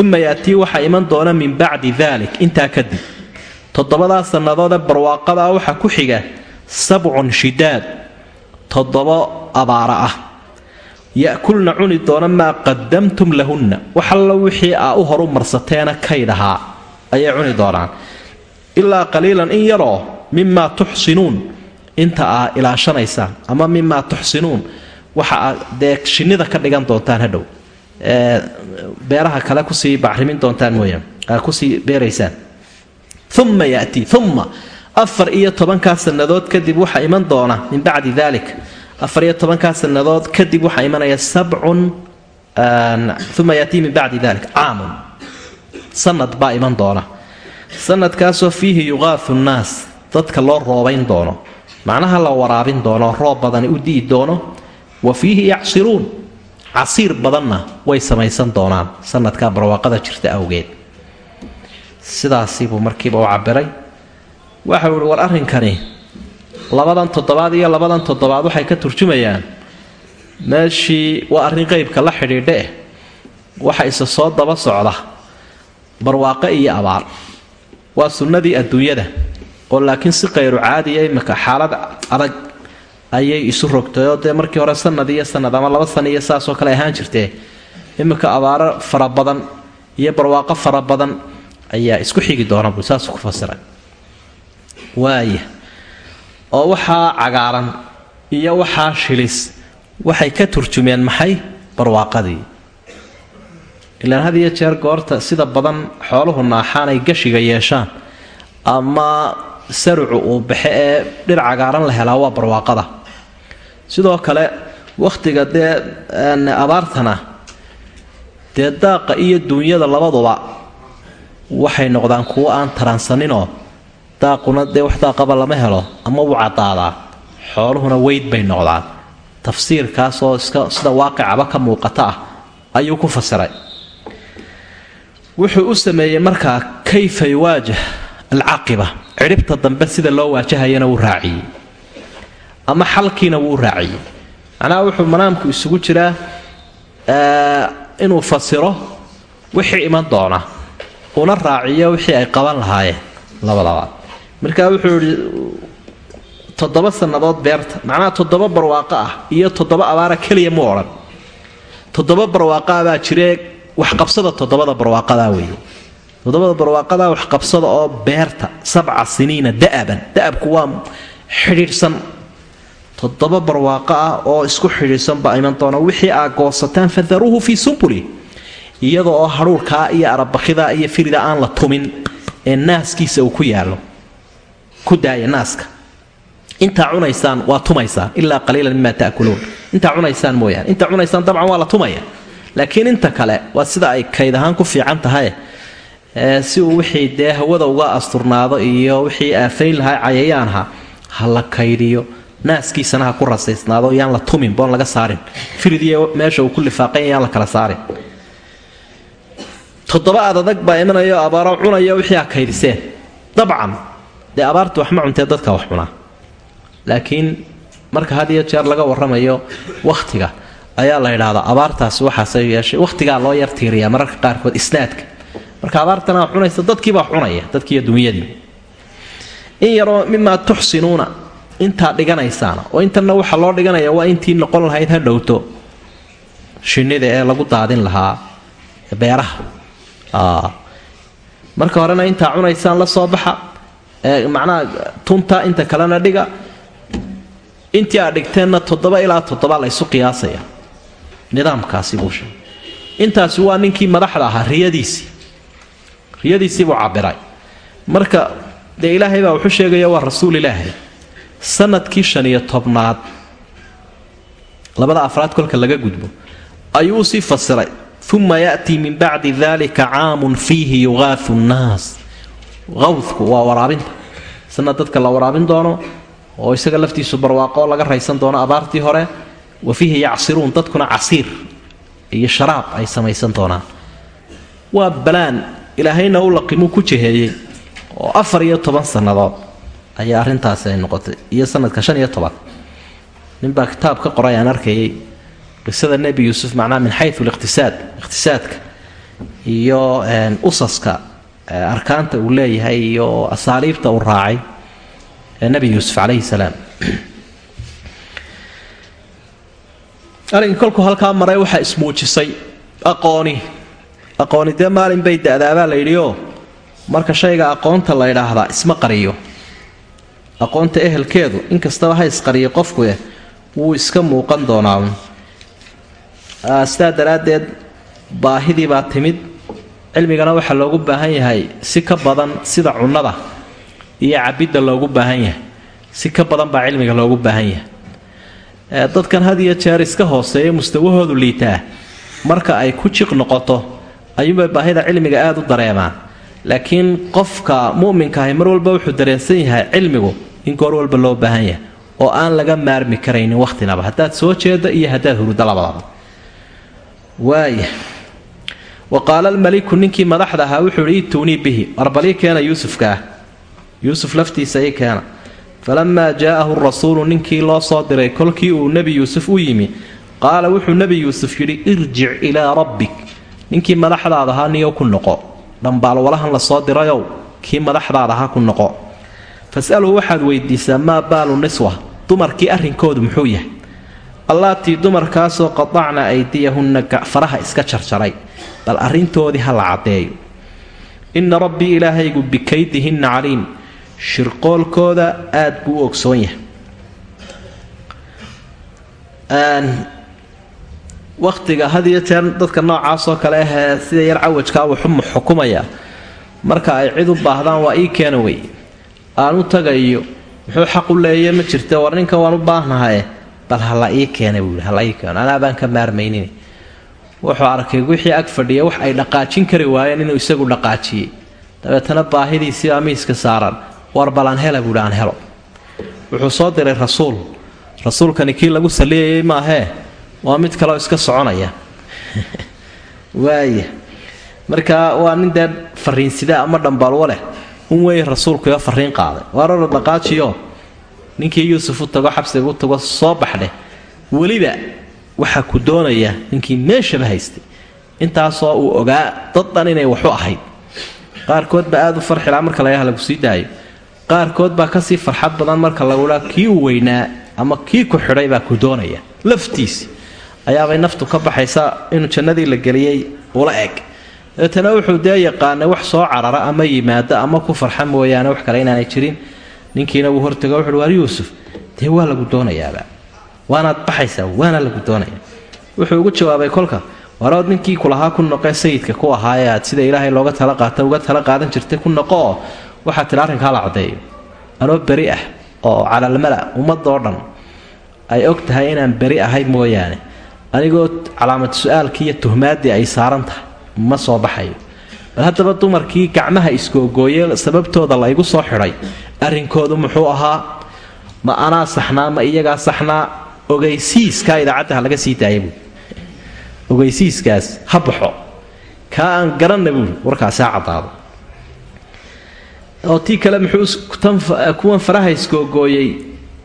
Uma yaatii waxaa iman doona min bacdi daalik intaa kadib toddobadaa sannadoodee barwaaqadaa waxaa ku xiga sabcun shidaad toddobo abaara ah. Ya'kulna cuni doona maa qadamtum lahunna. Wax allo wixii aa u horu marsateena kayd ahaa ayay cuni doonaan. Ilaa qaliilan in yaroo mimaa tuxsinuun inta aa ilaashanaysaan ama mimaa tuxsinuun waxa aad dee shinnida ka dhigan doontaan hadhow. Beeraha kale ku sii bacrimin doontaan mooyaan ku sii beeraysaan uma yatii uma afar iyo tobankaa sannadood kadib waxaa iman doona min bacdi dalik afar iyo tobankaa sannadood kadib waxaa imanaya sabcun uma yatii min bacdi dalik caamun sanad baa iman doona sanadkaasoo fiihi yuqaafu nnaas dadka loo roobayn doono macnaha la waraabin doono roob badani u di'i doono wa fiihi yacsiruun casiir badanna way samaysan doonaan sanadkaa barwaaqada jirta awgeed sidaasibuu markiiba u cabiray waxa uu ihi war arrinkani labadan toddobaad iyo labadan toddobaad waxay ka turjumayaan. Meeshii waa arrin qeybka la xidhiidha eh. Waxa isa soo daba socda barwaaqo iyo abaar waa sunnadii adduunyada oo laakiin si qayru caadiya imika xaalad adag ayay isu rogtayoo dee markii hore sanad iyo sanad ama laba sana iyo saasoo kale ahaan jirtee imika abaaro fara badan iyo barwaaqo fara badan ayaa isku xigi doona buu saasuu ku fasiray. Waaya oo waxaa cagaaran iyo waxaa shilis waxay ka turjumeen maxay barwaaqadii. Ilaan had iyo jeer goorta sida badan xooluhu naaxaan ay gashiga yeeshaan ama sarucu uu baxe ee dhir cagaaran la helaa waa barwaaqada. Sidoo kale wakhtiga dee abaartana dee daaqa iyo duunyada labaduba waxay noqdaan kuwo aan taransaninoo daaquna dee wax daaqaba lama helo ama wuu caddaadaa xooluhuna weyd bay noqdaan. Tafsiirkaasoo sida waaqicaba ka muuqata ah ayuu ku fasiray. Wuxuu u sameeyey markaa kayfa yuwaajah alcaaqiba cidhibta dambe sida loo waajahayana wuu raaciyey. Ama xalkiina wuu raaciyey. Macnaha wuxuu manaamku isugu jiraa inuu fasiro wixii iman doona una raaciyo wixii ay qaban lahaayeen labadaba markaa wuxuu idhi toddoba sannadood beerta macnaha toddoba barwaaqo ah iyo toddoba abaara keliya mu odhan. Toddoba barwaaqaa baa jiree waxqabsada toddobada barwaaqadaa weeye. Toddobada barwaaqadaa waxqabsada oo beerta sabca siniina da'aban. Da'abku waa xidhiidhsan. Toddoba barwaaqo ah oo isku xidhiidhsan baa iman doona wixii aa goosataan fadaruuhu fii sumbuli iyada oo hadhuurkaa iyo arabakidaa iyo firida aan la tumin ee naaskiisa uu ku yaallo ku daaya naaska. Intaa cunaysaan waa tumaysaan ilaa qaliilan mima ta'kuluun. Intaa cunaysaan mooyaane intaa cunaysaan dabcan waa la tumaya laakiin inta kale waa sida ay kayd ahaan ku fiican tahay si uu wixii dee hawada uga asturnaado iyo wixii aafayn lahaa cayayaanha ha la kaydhiyo naaskiisana ha ku rasaysnaado yaan la tumin boon laga saarin. Firidiyo meesha uu ku lifaaqan yaan la kala saarin toddoba adadag baa imanayo abaaro cunaya wixii ha kaydiseen. Dabcan. Dee abaarta waxma cuntee dadka wax cunaa. Laakiin marka had iyo jeer laga warramayo wakhtiga ayaa la yidhaahdaa. Abaartaasi waxaasay yeeshay wakhtigaa loo yar tiiriyaa mararka qaarkood isnaadka. Marka abaartana cunaysa dadkiibaa cunaya dadkiiyo dunyadii in yaroo mimaa tuxsinuuna intaa dhiganaysaana oo intanna waxaa loo dhiganaya waa intii noqon lahayd ha dhowto. Shinnida ee lagu daadin lahaa beeraha marka horena intaa cunaysaan la soo baxa macnaha tunta inta kalena dhiga intii aad dhigteenna toddoba ilaa toddoba la ysu qiyaasaya. Nidaamkaasi buu sheegay. Intaasi waa ninkii madaxda ahaa riyadiisii riyadiisii buu cabiray marka dee ilaahay baa wuxuu sheegaya waa rasuul ilaahay. Sanadkii shan iyo tobnaad labada afraad kolka laga gudbo ayuu sii fasiray uma ya'tii min bacdi dalika caamun fiihi yuqaafu nnaas qawdku waa waraabinta sanad dadka la waraabin doono oo isaga laftiisu barwaaqo laga raysan doono abaartii hore wa fiihi yacsiruun dadkuna casiir iyo sharaab ay samaysan doonaan waa balaan ilaahayna u laqimuu ku jiheeyey oo afar iyo toban sannadood ayaa arrintaasi ay noqotay iyo sanadka shan iyo toban ninbaa kitaab ka qoray aan arkayay qisada nebi yuusuf macnaha min xayu liqtisaad iqtisaadka iyo usaska arkaanta uu leeyahay iyo asaaliibta uu raacay ee nebi yuusuf calayhi salaam. Arrinkii kolkuu halkaa maray waxaa ismuujisay aqooni. Aqooni dee maalin bay da-daabaa la yidhioo marka shayga aqoonta la ydhaahdaa isma qariyo. Aqoonta ehelkeedu inkastaba ha isqariyo qofkueh wuu iska muuqan doonaa sidaa daraaddeed baahidii baa timid. Cilmigana waxaa loogu baahan yahay si ka badan sida cunnada iyo cabidda loogu baahan yahay. Si ka badan baa cilmiga loogu baahan yahay. Dadkan had iyo jeer iska hooseeya mustawahoodu liitaa. Marka ay ku jiq noqoto ayuunbay baahida cilmiga aada u dareemaan. Laakiin qofka mu'minkaahi mar walba wuxuu dareensan yahay cilmigu in goor walba loo baahan yahay oo aan laga maarmi karaynin wakhtinaba haddaad soo jeeda iyo haddaad huruddo labadaba waaya wa qaala almaliku ninkii madaxda ahaa wuxuu ihi ituunii bihi. Warbalii keena yuusufka. Ah yuusuf laftiisa ii keena. Falamaa jaa'ahu rasuulu ninkii loo soo diray kolkii uu nebi yuusuf u yimi qaala wuxuu nebi yuusuf yidhi irjic ilaa rabbik. Ninkii madaxdaada ahaa niyo ku noqo. Dhambaalwalahan la soo dirayow kii madaxdaada ahaa ku noqo. Fasalhu waxaad weydiisaa maa baalu niswa? Dumarkii arrinkoodu muxuu yahay allaatii dumarkaasoo qadacna aydiyahunna faraha iska jarjaray bal arrintoodii ha la caddeeyo. Inna rabbii ilaahaygu bikaydihinna caliim shirqoolkooda aada buu ogsoon yahay. Wakhtiga had iyo jeer dadka noocaasoo kale ahee sida yar cawajkaa wuxu xukumaya marka ay cid u baahdaan waa ii keena wey. Aan u tagayo muxuu xaq u leeya ma jirta war ninkan waan u baahnahaye bal hala ii keena buui hala ii keeno anaa baan ka maarmaynin. Wuxuu arkay wixii ag fadhiya wax ay dhaqaajin kari waayeen inuu isagu dhaqaajiyey. Dabeetana baahidiisiibaa miiska saaran war balaan hela buuhi aan helo. Wuxuu soo diray rasuul. Rasuulkani kii lagu saliyayay maahee waa mid kaleo iska soconaya. [LAUGHS] Waaya marka waa nin dee fariinsida ama dhambalwo leh un wey rasuulkuyo fariin qaaday. Waarora dhaqaajiyo ninkii yuusuf u tago xabsiga u tago soo baxdheh weliba waxaa ku doonaya ninkii meeshaba haystay. Intaasoo uu ogaa dad dhan inay waxu ahayd. Qaarkood baa aada u farxilaa marka layaha lagu sii daayo. Qaarkood baa ka sii farxad badan marka lagudhaa kii uu weynaa ama kii ku xidhay baa ku doonaya. Laftiisi ayaabay naftu ka baxaysa inuu jannadii la geliyey ula eg. Dabeetana wuxuu dee yaqaanay wax soo carara ama yimaada ama ku farxa mooyaane wax kale inaanay jirin ninkiina wuu hortago wuxuuhi waar yuusuf. Dee waa lagu doonayaaba. Waanaad baxaysaa waana lagu doonaya. Wuxuu ugu jawaabay kolka warood ninkii kulahaa ku noqee sayidka ku ahaayee aad sida ilaahay looga tala qaata uga tala qaadan jirtay ku noqo oo waxaad tidhi arrinkaa la caddeeyo. Anoo beri ah oo calalmala ummadoo dhan ay og tahay inaan beri ahay mooyaane. Anigoo calaamad su'aalkii iyo tuhmaaddii ay saaran tahay ma soo baxayo bal haddaba dumarkii gacmaha iskoogooye sababtooda laygu soo xidhay. Arrinkoodu muxuu ahaa ma anaa saxnaa ma iyagaa saxnaa ogeysiiskaa idaacadda ha laga sii daaya buui ogeysiiskaas ha baxo. Kaa aan garanna buui warkaasi ha caddaado. Oo tii kale muxuu kuwan faraha iskoogooyey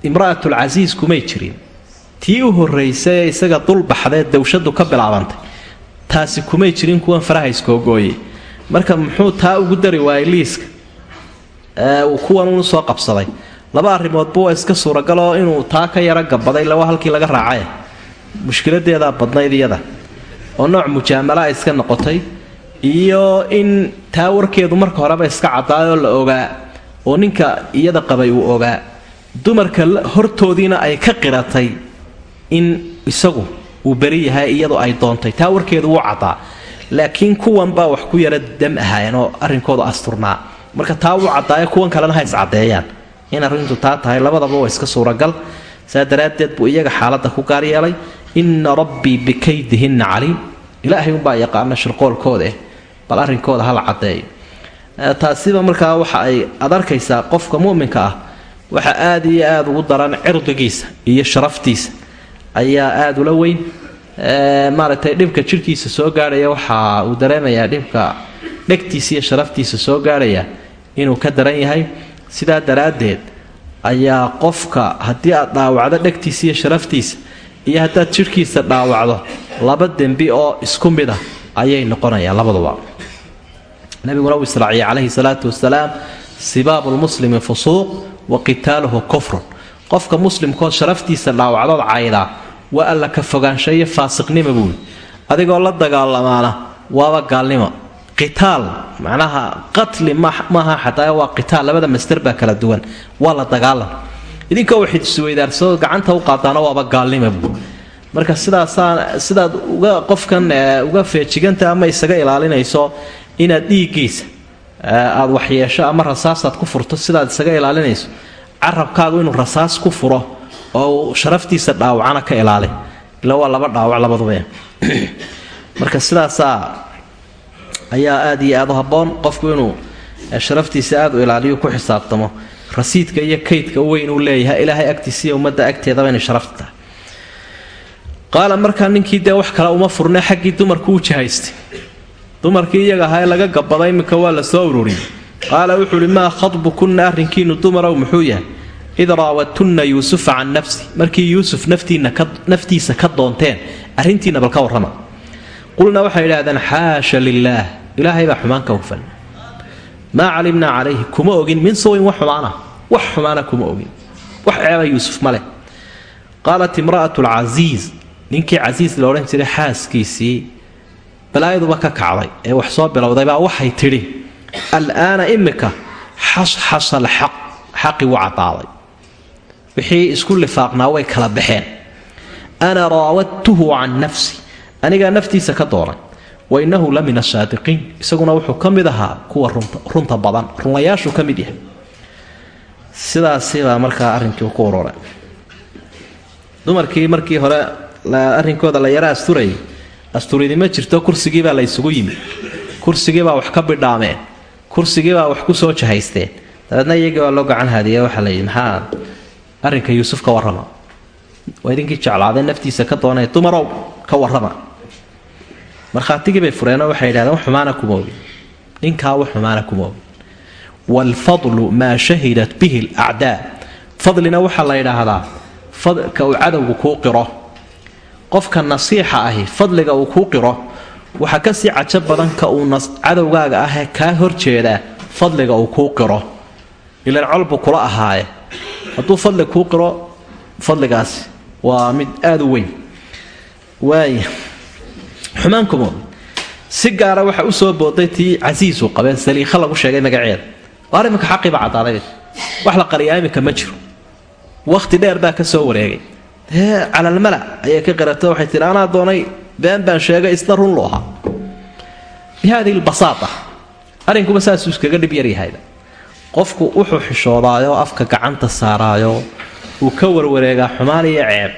imra'atulcasiis kumay jirin. Tii u horraysay ee isaga dulbaxdee dawshadu ka bilaabantay. Taasi kumay jirin kuwan faraha iskoogooyey marka muxuu taa ugu dari waayay liiska? Kuwan unu soo qabsaday. Laba arrimoodba waa iska suuragaloo inuu taa ka yaro gabaday lawa halkii laga raacay mushkiladeedaa badnayd iyada. Oo nooc mujaamala iska noqotay iyo in taa warkeedu marka horeba iska caddaayoo la ogaa oo ninka iyada qabay uu ogaa. Dumarka hortoodiina ay ka qiratay in isagu uu beri yahay iyadu ay doontay. Taa warkeedu wuu caddaa laakiin kuwanbaa wax ku yara dam ahaayeen oo arrinkoodu asturnaa marka taa wuu caddaayo kuwan kalena ha iscaddeeyaan in arrintu taa tahay labadaba waa iska suuragal. Saa daraaddeed buu iyaga xaaladda ku gaar yeelay. Inna rabbii bikaydihinna caliim. Ilaahay unbaa yaqaana shirqoolkoodaeh bal arrinkooda hala caddeeyo. Taasiba markaa waxa ay ad arkaysaa qofka mu'minka ah waxa aada iyo aada ugu daran cirdigiisa iyo sharaftiisa ayaa aada ula weyn maaragtay dhibka jidhkiisa soo gaadhaya waxa uu dareemayaa dhibka dhegtiisa iyo sharaftiisa soo gaadhaya inuu ka daran yahay. Sidaa daraaddeed ayaa qofka haddii aad dhaawacdo dhegtiisa iyo sharaftiisa iyo haddaad jidhkiisa dhaawacdo laba dembi oo isku mid ah ayay noqonayaan labaduba nabiguna uu israaciyay calayhi salaatu wasalaam sibaabu lmuslimi fusuuq wa qitaaluhu kufrun. Qofka muslimkood sharaftiisa dhaawacdood caydaa waa alla ka fogaansha iyo faasiqnima buuli adigoo la dagaalamaana waaba gaalnimo. Qitaal macnaha qatli maaha xataa waa qitaal. Labada master baa kala duwan. Waa la dagaalam idinkoo waxayd isweydaarsadoo gacanta u qaadaana waaba gaalnima buuli marka sidaasaa sidaad uga qofkan uga feejiganta ama isaga ilaalinayso inaad dhiiggiisa aada waxyeesho ama rasaasaad ku furto sidaad isaga ilaalinayso carabkaagu inuu rasaas ku furo oo sharaftiisa dhaawacana ka ilaali. Ila waa laba dhaawac labaduba. [CLEARS THROAT] Marka sidaasaa ayaa aada iyo aada u habboon qofku inuu sharaftiisa aada u ilaaliyo ku xisaabtamo. Rasiidka iyo kaydka weyn uu leeyahay. Ilaahay agtiisa iyo ummadda agteedaba inay sharafta tahay. Qaala markaa ninkii dee wax kale uma furne xaggii dumarku u jahaystay. Dumarkii iyaga ahaa ee laga gabaday iminka waa la soo ururiyey. Qaala wuxuu uhi maa khadbukunna arrinkiinu dumarow muxuu yahay id raawadtunna yuusufa can nafsi markii yuusuf naftiisa ka doonteen arrintiina bal ka warrama qulna waxay idhahdeen xaasha lilaah ilaahay baa xumaanka hufan maa calimnaa calayhi kuma ogin min sawin wax xumaana wax xumaana kuma ogin wax ceeba yuusuf ma leh qaalat imra'atu lcasiiz ninkii casiis la odhan jiray xaaskiisii balaayaduba ka kacday ee wax soo bilowdaybaa waxay tidhi alaana imika xasxasa alxaq xaqii wuu caddaaday wixii isku lifaaqnaa way kala baxeen. Ana raawadtuhu can nafsi. Anigaa naftiisa ka doonay wa innahu la min asaadiqiin isaguna wuxuu ka mid ahaa kuwa runta badan. Runlayaashuu ka mid yahay. Sidaasibaa markaa arrinkii ku ururay dumarkii markii hore arrinkooda la yara asturayay asturidima jirto kursigiibaa la ysugu yimi kursigiibaa wax ka bidhaameen. Kursigiibaa wax ku soo jahaysteen. Dabeedna iyagii baa loo gacan haadiye waxaa layidhi maxaa arrinka yuusuf ka warrama. Waa idinkii jeclaadeen naftiisa ka doonay dumarow ka warrama. Markhaatigii bay fureenoo waxay yidhahdeen wax xumaana kuma ogin ninkaa wax xumaana kuma ogin waalfadlu maa shahidat bihi alacdaa fadlina waxaa la yidhaahdaa ka uu cadowgu kuu qiro. Qofka nasiixa ahi fadliga uu kuu qiro waxaa ka sii cajo badan ka uu cadowgaaga ahee kaa horjeedaa fadliga uu kuu qiro. Ilan colbu kula ahaaye hadduu fadli kuu qiro fadligaasi waa mid aada u weyn. Waaya xumaankumo si gaara waxa u soo booday tii casiisu qabeen saliikha lagu sheegay magaceeda. Waar iminka xaqiiba caddaaday wax la qariyaa iminka ma jiro. Wakhti dheer baa ka soo wareegay. Dee calalmala ayay ka qirato waxay tihi anaa doonay been baan sheegay isna run lu ahaa. Bi hadihi lbasaata arrinkuba saasuu iskaga dhib yaryahayba qofku wuxuu xishoodaayo afka gacanta saaraayo uu ka warwareegaa xumaan iyo ceeb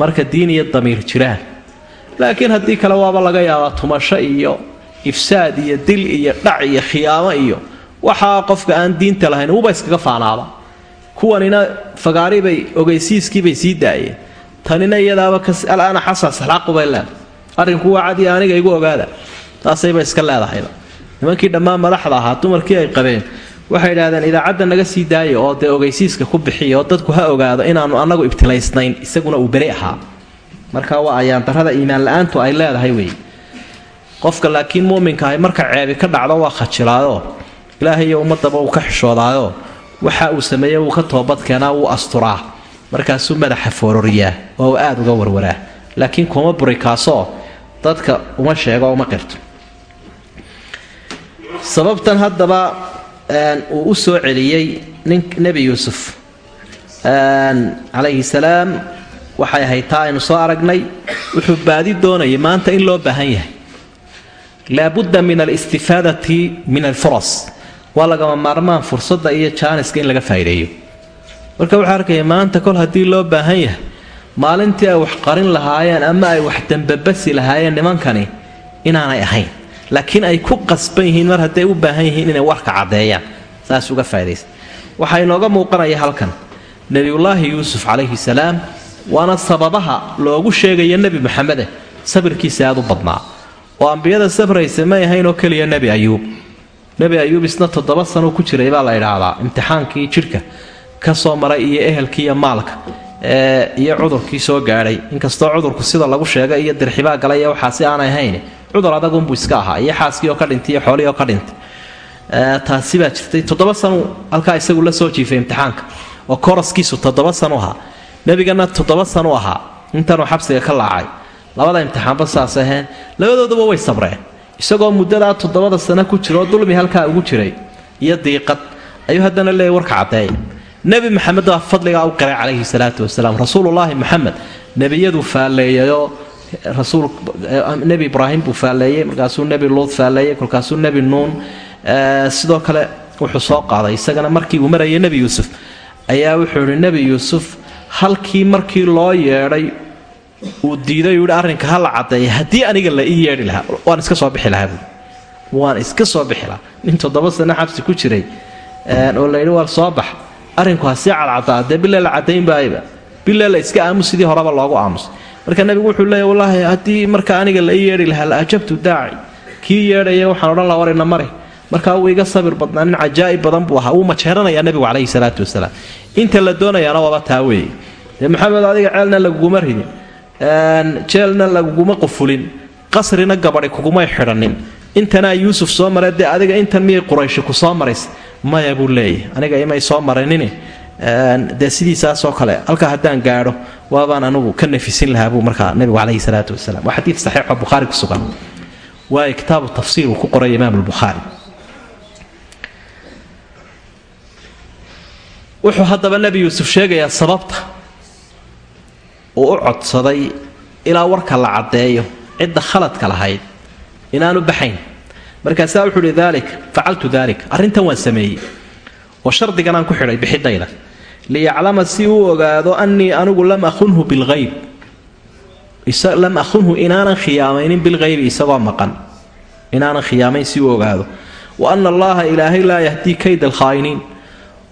marka diin iyo damiir jiraan. Laakiin haddii kale waaba laga yaabaa tumasho iyo ifsaad iyo dil iyo dhac iyo khiyaamo iyo waxaa qofka aan diinta lahayn uuba iskaga faanaaba kuwanina fagaaribay ogeysiiskiibay sii daayeen. Tanina iyadaaba alaana xasas xaqubay leedahay. Arrinku waa cadiya aniga igu ogaada. Taasayba iska leedahayba. Nimankii dhammaan madaxda ahaa dumarkii ay qabeen waxay idhahdeen idaacadda naga sii daaya oo dee ogeysiiska ku bixiya dadku ha ogaado inaanu annagu ibtilaysnayn isaguna uu beri ahaa. Marka waa ayaan darada iimaan la'aantu ay leedahay wey. Qofka laakiin muminka ahi marka ceebi ka dhacdo waa khajilaayoo ilaahay iyo ummadaba uu ka xishoodaayo waxa uu sameeyey wuu ka toobadkeenaa wuu asturaa. Markaasuu madaxa foororiyaa oo uu aada uga warwaraa. Laakiin kuma buri kaasoo dadka uma sheego uma qirto. Sababtan haddaba uu u soo celiyey nin nebi yuusuf. Calayhi salaam waxay ahayd taa aynu soo aragnay. Wuxuu baadi doonayay maanta in loo baahan yahay. Laabudda min alistifaadati min alfuras. Waa lagama maarmaan fursadda iyo jaaniska in laga faa'iideeyo. Marka wuxuu arkaya maanta kol haddii loo baahan yahay maalintii ay wax qarin lahaayeen ama ay wax dambabasi lahaayeen nimankani inaanay ahayn laakiin ay ku qasban yihiin mar hadday u baahan yihiin inay warka caddeeyaan. Saas uga faa'idaysa waxaa inooga muuqanaya halkan nebiyullaahi yuusuf calayhi salaam waana sababaha loogu sheegaya nebi maxamede sabirkiisa aad u badnaa. Oo ambiyada safraysa may ahayn oo keliya nebi ayuub. Nebi ayuub isna toddoba sano ku jiray baa la idhaahdaa imtixaankii jidhka ka soo maray iyo ehelkii iyo maalka iyo cudurkii soo gaadhay inkastoo cudurku sida lagu sheegay iyo dirxibaa galay iyo waxaasi aanay ahayn cudur adagunbuu iska ahaa iyo xaaskii oo ka dhintay iyo xoolihii oo ka dhintay. Taasi baa jirtay. Toddoba sanu halkaa isagu la soo jiifay imtixaanka oo koraskiisu toddoba sanu ahaa. Nebigana toddoba sanu ahaa. Intanuu xabsiga ka laacay. Labada imtixaanba saas aheen. Labadooduba way sabreen. Isagoo muddadaa toddobada sano ku jira oo dulmi halkaa ugu jiray iyo diiqad ayuu haddana leeyay warka caddeeya nebi maxamed baa fadligaa u qiray calayhi salaatu wasalaam. Rasuulullaahi maxamed nebiyaduu faalleeyayoo rasuulnebi ibraahim buu faalleeyey markaasuu nebi luud faalleeyey kolkaasuu nebi nuun sidoo kale wuxuu soo qaaday. Isagana markii uu marayay nebi yuusuf ayaa wuxuu yihi nebi yuusuf halkii markii loo yeedhay uu diiday uu yihi arrinka ha la caddeeya haddii aniga la ii yeedhi lahaa waan iska soo bixi lahaa. Waan iska soo bixi lahaa. Nin toddoba sano xabsi ku jiray oo la war soo bax. Arrinku ha sii cadcadaa dee la caddayn baayba bile la iska aamus sidii loogu aamusay marka nebigu wuxuu leeya wallaahi haddii marka aniga la ii yeedhi lahaa la ajabtu daaci. Kii yeedhaya waxaan odhan laha warina mari. Markaa wuu iga sabir badnaa nin cajaa'ib badan buu ahaa. Wuu majeeranayaa nebigu calayhi salaatu wasalaam. Inta la doonayaana waaba taa weeye. Dee maxamed adiga ceelna laguguma ridin. Jeelna laguguma qufulin. Qasrina gabadhi kugumay xidhanin. Intanaa yuusuf soo mare dee adiga intan miyay qurayshi ku soo maraysa? Maya buu leeyahy aniga imay soo maranini dee sidiisaasoo kale halkaa haddaan gaadho waabaan anugu ka nafisin lahaa buu markaa nebigu calayhi salaatu wasalaam. Waa xadiid saxiixoo bukhaari ku sugan. Waayo kitaabu tafsiir uu ku qoray imaam albukhaari wuxuu haddaba nebi yuusuf sheegayaa sababta uu u codsaday ilaa warka la caddeeyo cidda khaladka lahayd inaanu baxayn. Markaasaa wuxuu uhi daalik facaltu daalik arrintan waan sameeyey. Oo shardigan aan ku xidhay bixidayda liyaclama si uu ogaado annii anigu lam akhunhu bilhayb lam akhunhu inaanan khiyaamaynin bilghaybi isagoo maqan. Inaanan khiyaamayn si uu ogaado. Wa ana allaha ilaahay laa yahdii kayda alkhaa'iniin.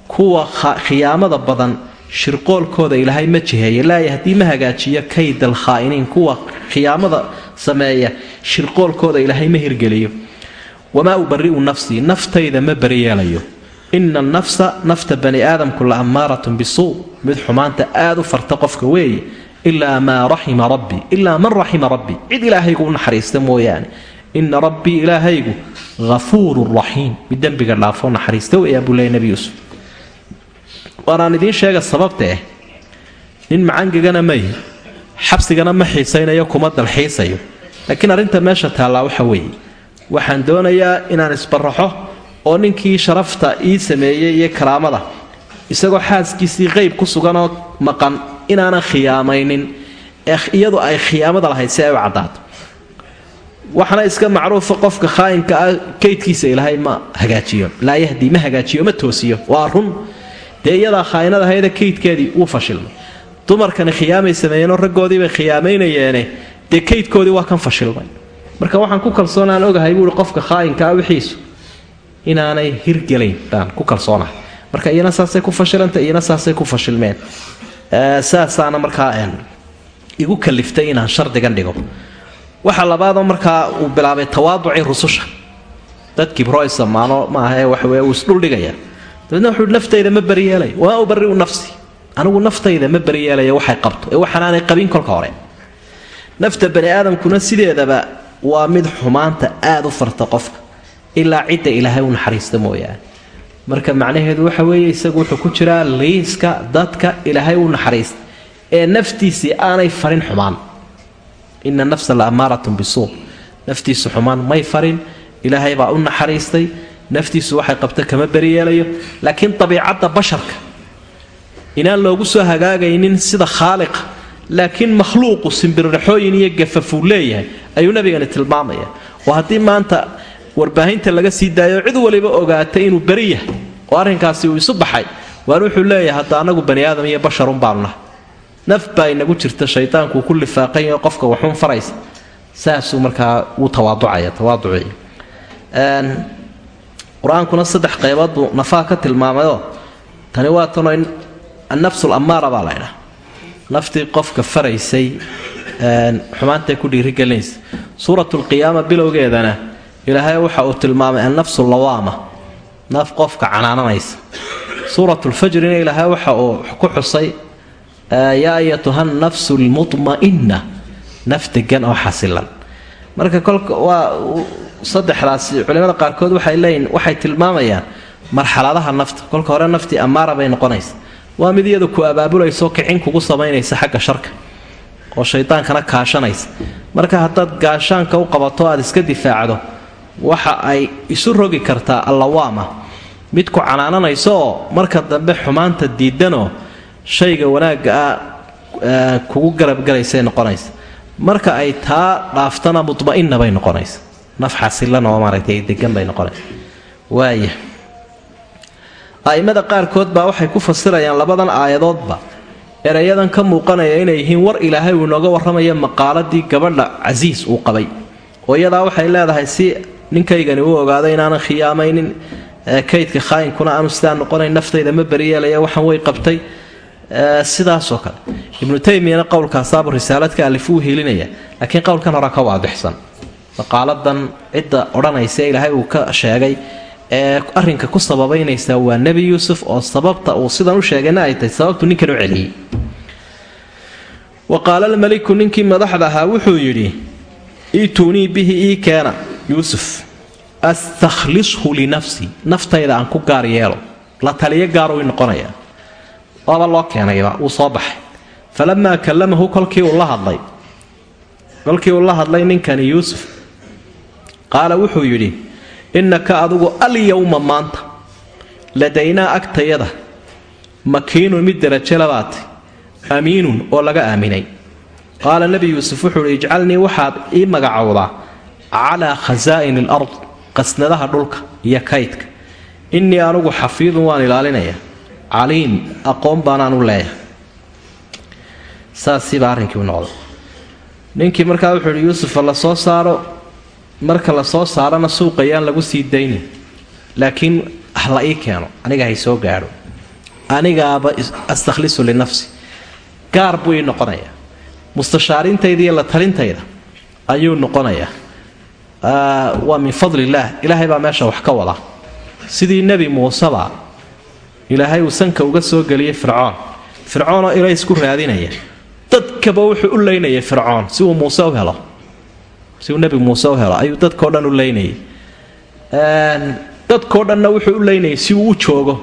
Kuwa khiyaamada badan shirqoolkooda ilaahay ma jiheeya laa yahdii ma hagaajiyo kayda alkhaa'iniin. Kuwa khiyaamada sameeya shirqoolkooda ilaahay ma hirgeliyo. Wamaa ubari'u nafsii. Naftayda ma beriyeelayo ina nafsa nafta bani aadamku la ammaaratun bisuu mid xumaanta aad u farta qofka weeye. Ilaa maa raxima rabbii ilaa man raxima rabbii cid ilaahaygu u naxariista mooyaane. Ina rabbii ilaahaygu hafuurun raxiim mid dembiga dhaafo naxariista weeyaa buu leeyay nebi yuusuf. Waanaan idiin sheega sababta ah nin macangigana mayi xabsigana ma xiisaynayo kuma dalxiisayo. Laakiin arrinta meesha taallaa waxa weeye. Waxaan doonayaa inaan isbaraxo oo ninkii sharafta ii sameeyey iyo karaamada isagoo xaaskiisii qeyb ku suganoo maqan inaanan khiyaamaynin ee iyadu ay khiyaamada lahayd si ay u caddaato. Waxaana iska macruufa qofka khaa'inka ah kaydkiisa ilaahay ma hagaajiyo laa yahdii ma hagaajiyo ma toosiyo waa run. Dee iyadaa khaa'inad ahayda kaydkeedii wuu fashilmay. Dumarkani khiyaamay sameeyeenoo raggoodiibay khiyaamaynayeene dee kaydkoodii waa kan fashilmay. Marka waxaan ku kalsoonaan ogahay buui qofka khaa'inka ah wixiisu inaanay hirgelayn baan ku kalsoonahay marka iyana saasay ku fashilanta iyana saasay ku fashilmeen. Saasaana markaa igu kaliftay inaan shardigan dhigo. Waxa labaadoo markaa uu bilaabay tawaaducii rususha. Dadkii broys ammaano maahae waxaweye uu isdhuldhigaya dabeedna wuxuu naftayda ma beriyeelay wamaa ubari'u nafsi. Anigu naftayda ma beriyeelaya waxay qabto. Ee waxaanaanay qabin kolka hore. Nafta bani aadamkuna sideedaba waa mid xumaanta aad u farta qofka ilaa cidda ilaahay u naxariista mooyaane. Marka macnaheedu waxa weeye isagu wuxuu ku jiraa liiska dadka ilaahay u naxariista ee naftiisii aanay farin xumaan. Ina nafsa la bisuu naftiisu xumaan may farin ilaahay baa u naxariistay. Naftiisu waxay qabta kama beriyeelayo laakiin dabiicadda basharka inaan loogu soo hagaagaynin sida khaaliqa laakiin makhluuqu simbirraxooyin iyo gafafuu leeyahay ayuu nabigani tilmaamaya. Oo haddii maanta warbaahinta laga sii daayo cid waliba ogaatay inuu beri yahay oo arrinkaasi uu isu baxay waan wuxuu leeyahay hadda anagu bani aadam iyo basharun baanu nahay. Naf baa inagu jirta shaydaanku ku lifaaqanyaho qofka waxuun faraysa saasuu markaa wuu tawaaducaya tawaaduciy qur'aankuna saddex qaybood buu nafaa ka tilmaamayoo tani waa tanoo annafsul ammaara baa laydhaa naftii qofka faraysay xumaantay ku dhiirigelinaysa. Suuratulqiyaama bilowgeedana ilaahay waxa uu tilmaamay annafsu lawaama. Naf qofka canaananaysa. Suuratulfajrina ilaahay waxa uu ku xusay yaa ayatuha nafsu lmutma'inna naf degan oo xasilan. Marka kolka waa saddexdaasi culimada qaarkood waxay leeyihiin waxay tilmaamayaan marxaladaha nafta. Kolka hore naftii ammaara bay noqonaysa. Waa mid iyadu ku abaabulayso kicin kugu samaynaysa xagga sharka oo shaydaankana kaashanaysa. Marka haddaad gaashaanka u qabato aad iska difaacdo waxa ay isu rogi kartaa allawaama. Mid ku canaananayso oo marka dambe xumaanta diidanoo shayga wanaagga ah kugu garabgalaysay noqonaysa marka ay taa dhaaftana mudma'inna bay noqonaysa naf xasilan oo maaragtay degan bay noqonaysa waaya a'immada qaarkood baa waxay ku fasirayaan labadan aayadoodba erayadan ka muuqanaya inay yihiin war ilaahay uu inooga warramaya maqaaladii gabadha casiis uu qabay. Oo iyadaa waxay leedahay si ninkaygani uu ogaado inaanan khiyaamaynin kaydka khaayinkuna aanu sidaa noqonayn naftayda ma beriyeelaya waxaan way qabtay sidaasoo kale. Ibnu taymiyana qowlkaasaabuu risaaladka alif uu hiilinaya laakiin qowlkan hore ka waadixsan maqaaladan cidda odhanaysa ilaahay uu ka sheegay ee arrinka ku sababaynaysaa waa nebi yuusuf oo sababta uu sidan u sheegayna ay tahay sababtu ninkan u celiyey. Wa qaala almeliku ninkii madaxda ahaa wuxuu yidhi iituunii bihi ii keena yuusuf astakhlishu linafsii naftayda aan ku gaar yeelo. La taliyo gaaruu noqonaya. Waaba loo keenayba wuu soo baxay. Falamaa kallamahu kolkii uu la hadlay. Kolkii uu la hadlay ninkani yuusuf qaala wuxuu yidhi innaka adigu alyowma maanta. Ladaynaa agtayada. Makiinun mid derajo labaatay. Amiinun oo laga aaminay. Qaala nebi yuusuf wuxuu uhi ijcalnii waxaad ii magacowdaa calaa khasaa'ini alard qasnadaha dhulka iyo kaydka innii anugu xafiidun waan ilaalinaya caliim aqoon baanaan u leeyahay saasiibaa arrinkii u noqday ninkii markaa wuxuu ihi yuusufa la soo saaro marka la soo saarana suuqayaan lagu sii daynin laakiin ah la ii keeno aniga hay soo gaadho anigaaba astakhlisu linafsi gaar buu ii noqonayaa mustashaarintayda iyo la talintayda ayuu noqonayaa waa min fadli illaah ilaahay baa meesha wax ka wada. Sidii nebi muuseba ilaahay uu sanka uga soo geliyey fircoon. Fircoonoo ilays ku raadinaya dadkaba wuxuu u leynayay fircoon si uu muuse u helo. Si uu nebi muuse u helo ayuu dadkao dhan u leynayay dadkao dhanna wuxuu u leynayay si uu u joogo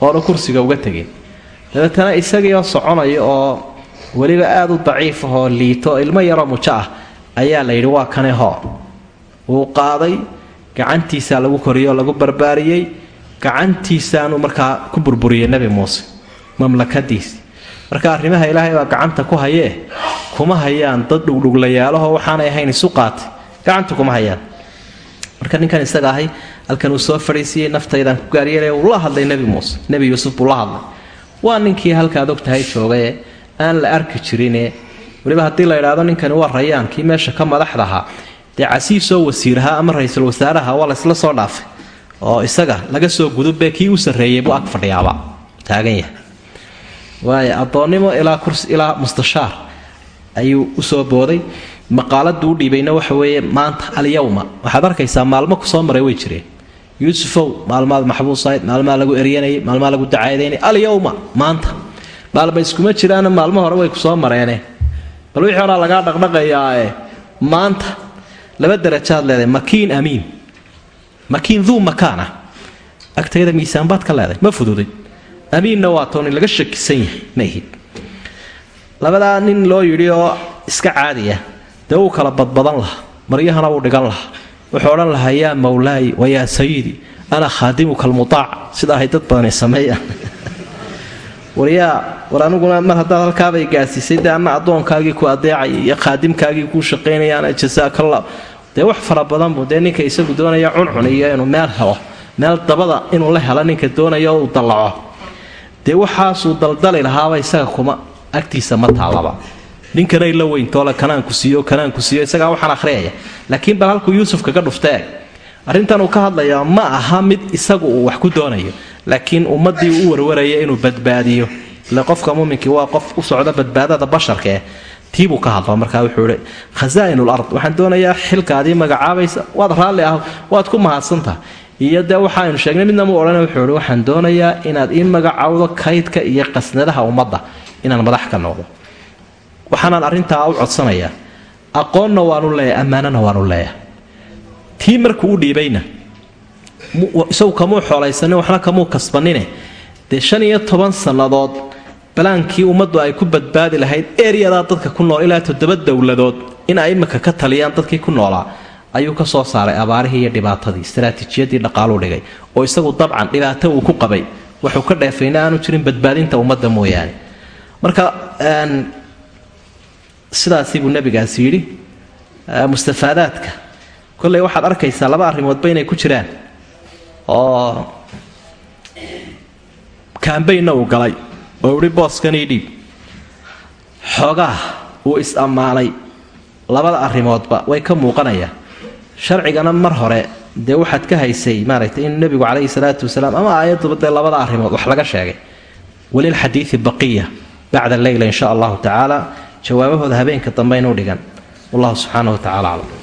oonu kursiga uga tegin dabeetana isagiioo soconaya oo weliba aada u daciif ahoo liito ilmo yaroo mujo ah ayaa la yidhi waa kane hoo wuu qaaday gacantiisaa lagu koriyey oo lagu barbaariyey gacantiisaanu markaa ku burburiyey nebi muuse mamlakadiisi. Marka arrimaha ilaahay baa gacanta ku hayee kuma hayaan dad dhugdhuglayaalahoo waxaanay ahayn isu qaatay. Gacanta kuma hayaan. Marka ninkan isaga ahay halkan uu soo fadhiisiiyey naftaydan ku gaaryeelaya uu la hadlay nebi muuse. Nebi yuusuf buu la hadlay. Waa ninkii halkaad ogtahay joogaye aan la arki jirine weliba haddii la idhaahdo ninkani waa rayaan kii meesha ka madaxda ahaa dee casiisoo wasiiraha ama ra'iisul wasaaraha waa laysla soo dhaafay oo isaga laga soo gudubbe kii u sarreeyey buu ag fadhiyaaba. Taagan yahay. Waaya addoonnimo ilaa kurs ilaa mustashaar ayuu u soo booday. Maqaaladuu u dhiibayna waxa weeye maanta alyawma. Waxaad arkaysaa maalmo ku soo maray way jireen. Yuusufow maalmaad maxbuus ahayd maalmaa lagu eryanayay maalmaa lagu dacaydaynay alyawma maanta. Maalma iskuma jiraana maalmo hore way ku soo mareene bal wixii horaa lagaa dhaqdhaqayaae maanta laba darajaad leedahay makiin amiin. Makiin duu makaana. Agtayada miisaanbaad ka leedahay ma fududin amiinna waa toonin laga shakisan yahay ma labadaa nin loo yidhi oo iska caadiya dee wuu kala badbadan lahaa maryahana wuu dhigan lahaa. Wuxuu odhan lahaa yaa mawlaayi wa sayidi ana khaadimuka almutaac sida ahay dad badani sameeyaan. [LAUGHS] Waryaa war aniguna mar haddaad halkaabay gaarsiisay dee anna addoonkaagii ku adeecaya iyo khaadimkaagii kuu shaqaynayaana jasaakallah dee wax fara badan buu dee ninka isagu doonaya cuncun iyo inuu meel helo. Meel dabada inuu la helo ninka doonaya uu dallaco. Dee waxaasuu daldali lahaaba isaga kuma agtiisa ma taalaba ninkanay la weyntoole kanaanku siiyo kanaanku siiyo isagaa waxaan akhriyaya laakiin bal halkuu yuusuf kaga dhufteeg arrintan uu ka hadlayaa ma aha mid isagu uu wax ku doonayo. Laakiin ummaddii u warwaraya inuu badbaadiyo. Ile qofka muuminkii waa qof u socda badbaadada basharkaeh tiibuu ka hadlo markaa wuxuu ihi khasaainul ard. Waxaan doonayaa xilkaadii magacaabaysa waad raalli ah waad ku mahadsantaha iyo dee waxaaynu sheegnay midna mu odhan wuxuu ihi waxaan doonayaa inaad ii magacawdo kaydka iyo qasnadaha ummadda inaan madax ka noqdo. Waxaanaan arrintaa u codsanayaa aqoonna waanu leeyahay ammaanana waanu leeyahay. Tii markuu u dhiibayna isagu kamuu xoolaysanin waxna kamuu kasbanine dee shan iyo toban sannadood balaankii ummaddu ay ku badbaadi lahayd eryadaa dadka ku nool ilaa toddoba dowladood in ay imika ka taliyaan dadkii ku noolaa ayuu ka soo saaray abaarihii iyo dhibaatadii istaraatiijiyadii dhaqaaluu dhigay oo isagu dabcan dhibaato uu ku qabay. Wuxuu ka dheefayna aanu jirin badbaadinta ummadda mooyaane. Marka sidaasi buu nebigaasi yidhi mustafaadaadka kolley waxaad arkaysaa laba arrimoodba inay ku jiraan oo kaambaynna uu galay oo ihi booskanii dhiib xoogaa uu is-ammaanay labada arrimoodba way ka muuqanayaan sharcigana mar hore dee waxaad ka haysay maaragtay in nebigu calayhi salaatu wasalaam ama aayadduba dee labada arrimood wax laga sheegay. Walilxadiidi baqiya bacda leyla insha allahu tacaala jawaabahooda habeenka dambe inuu dhigan. Wallahu subxaana wa tacala aclam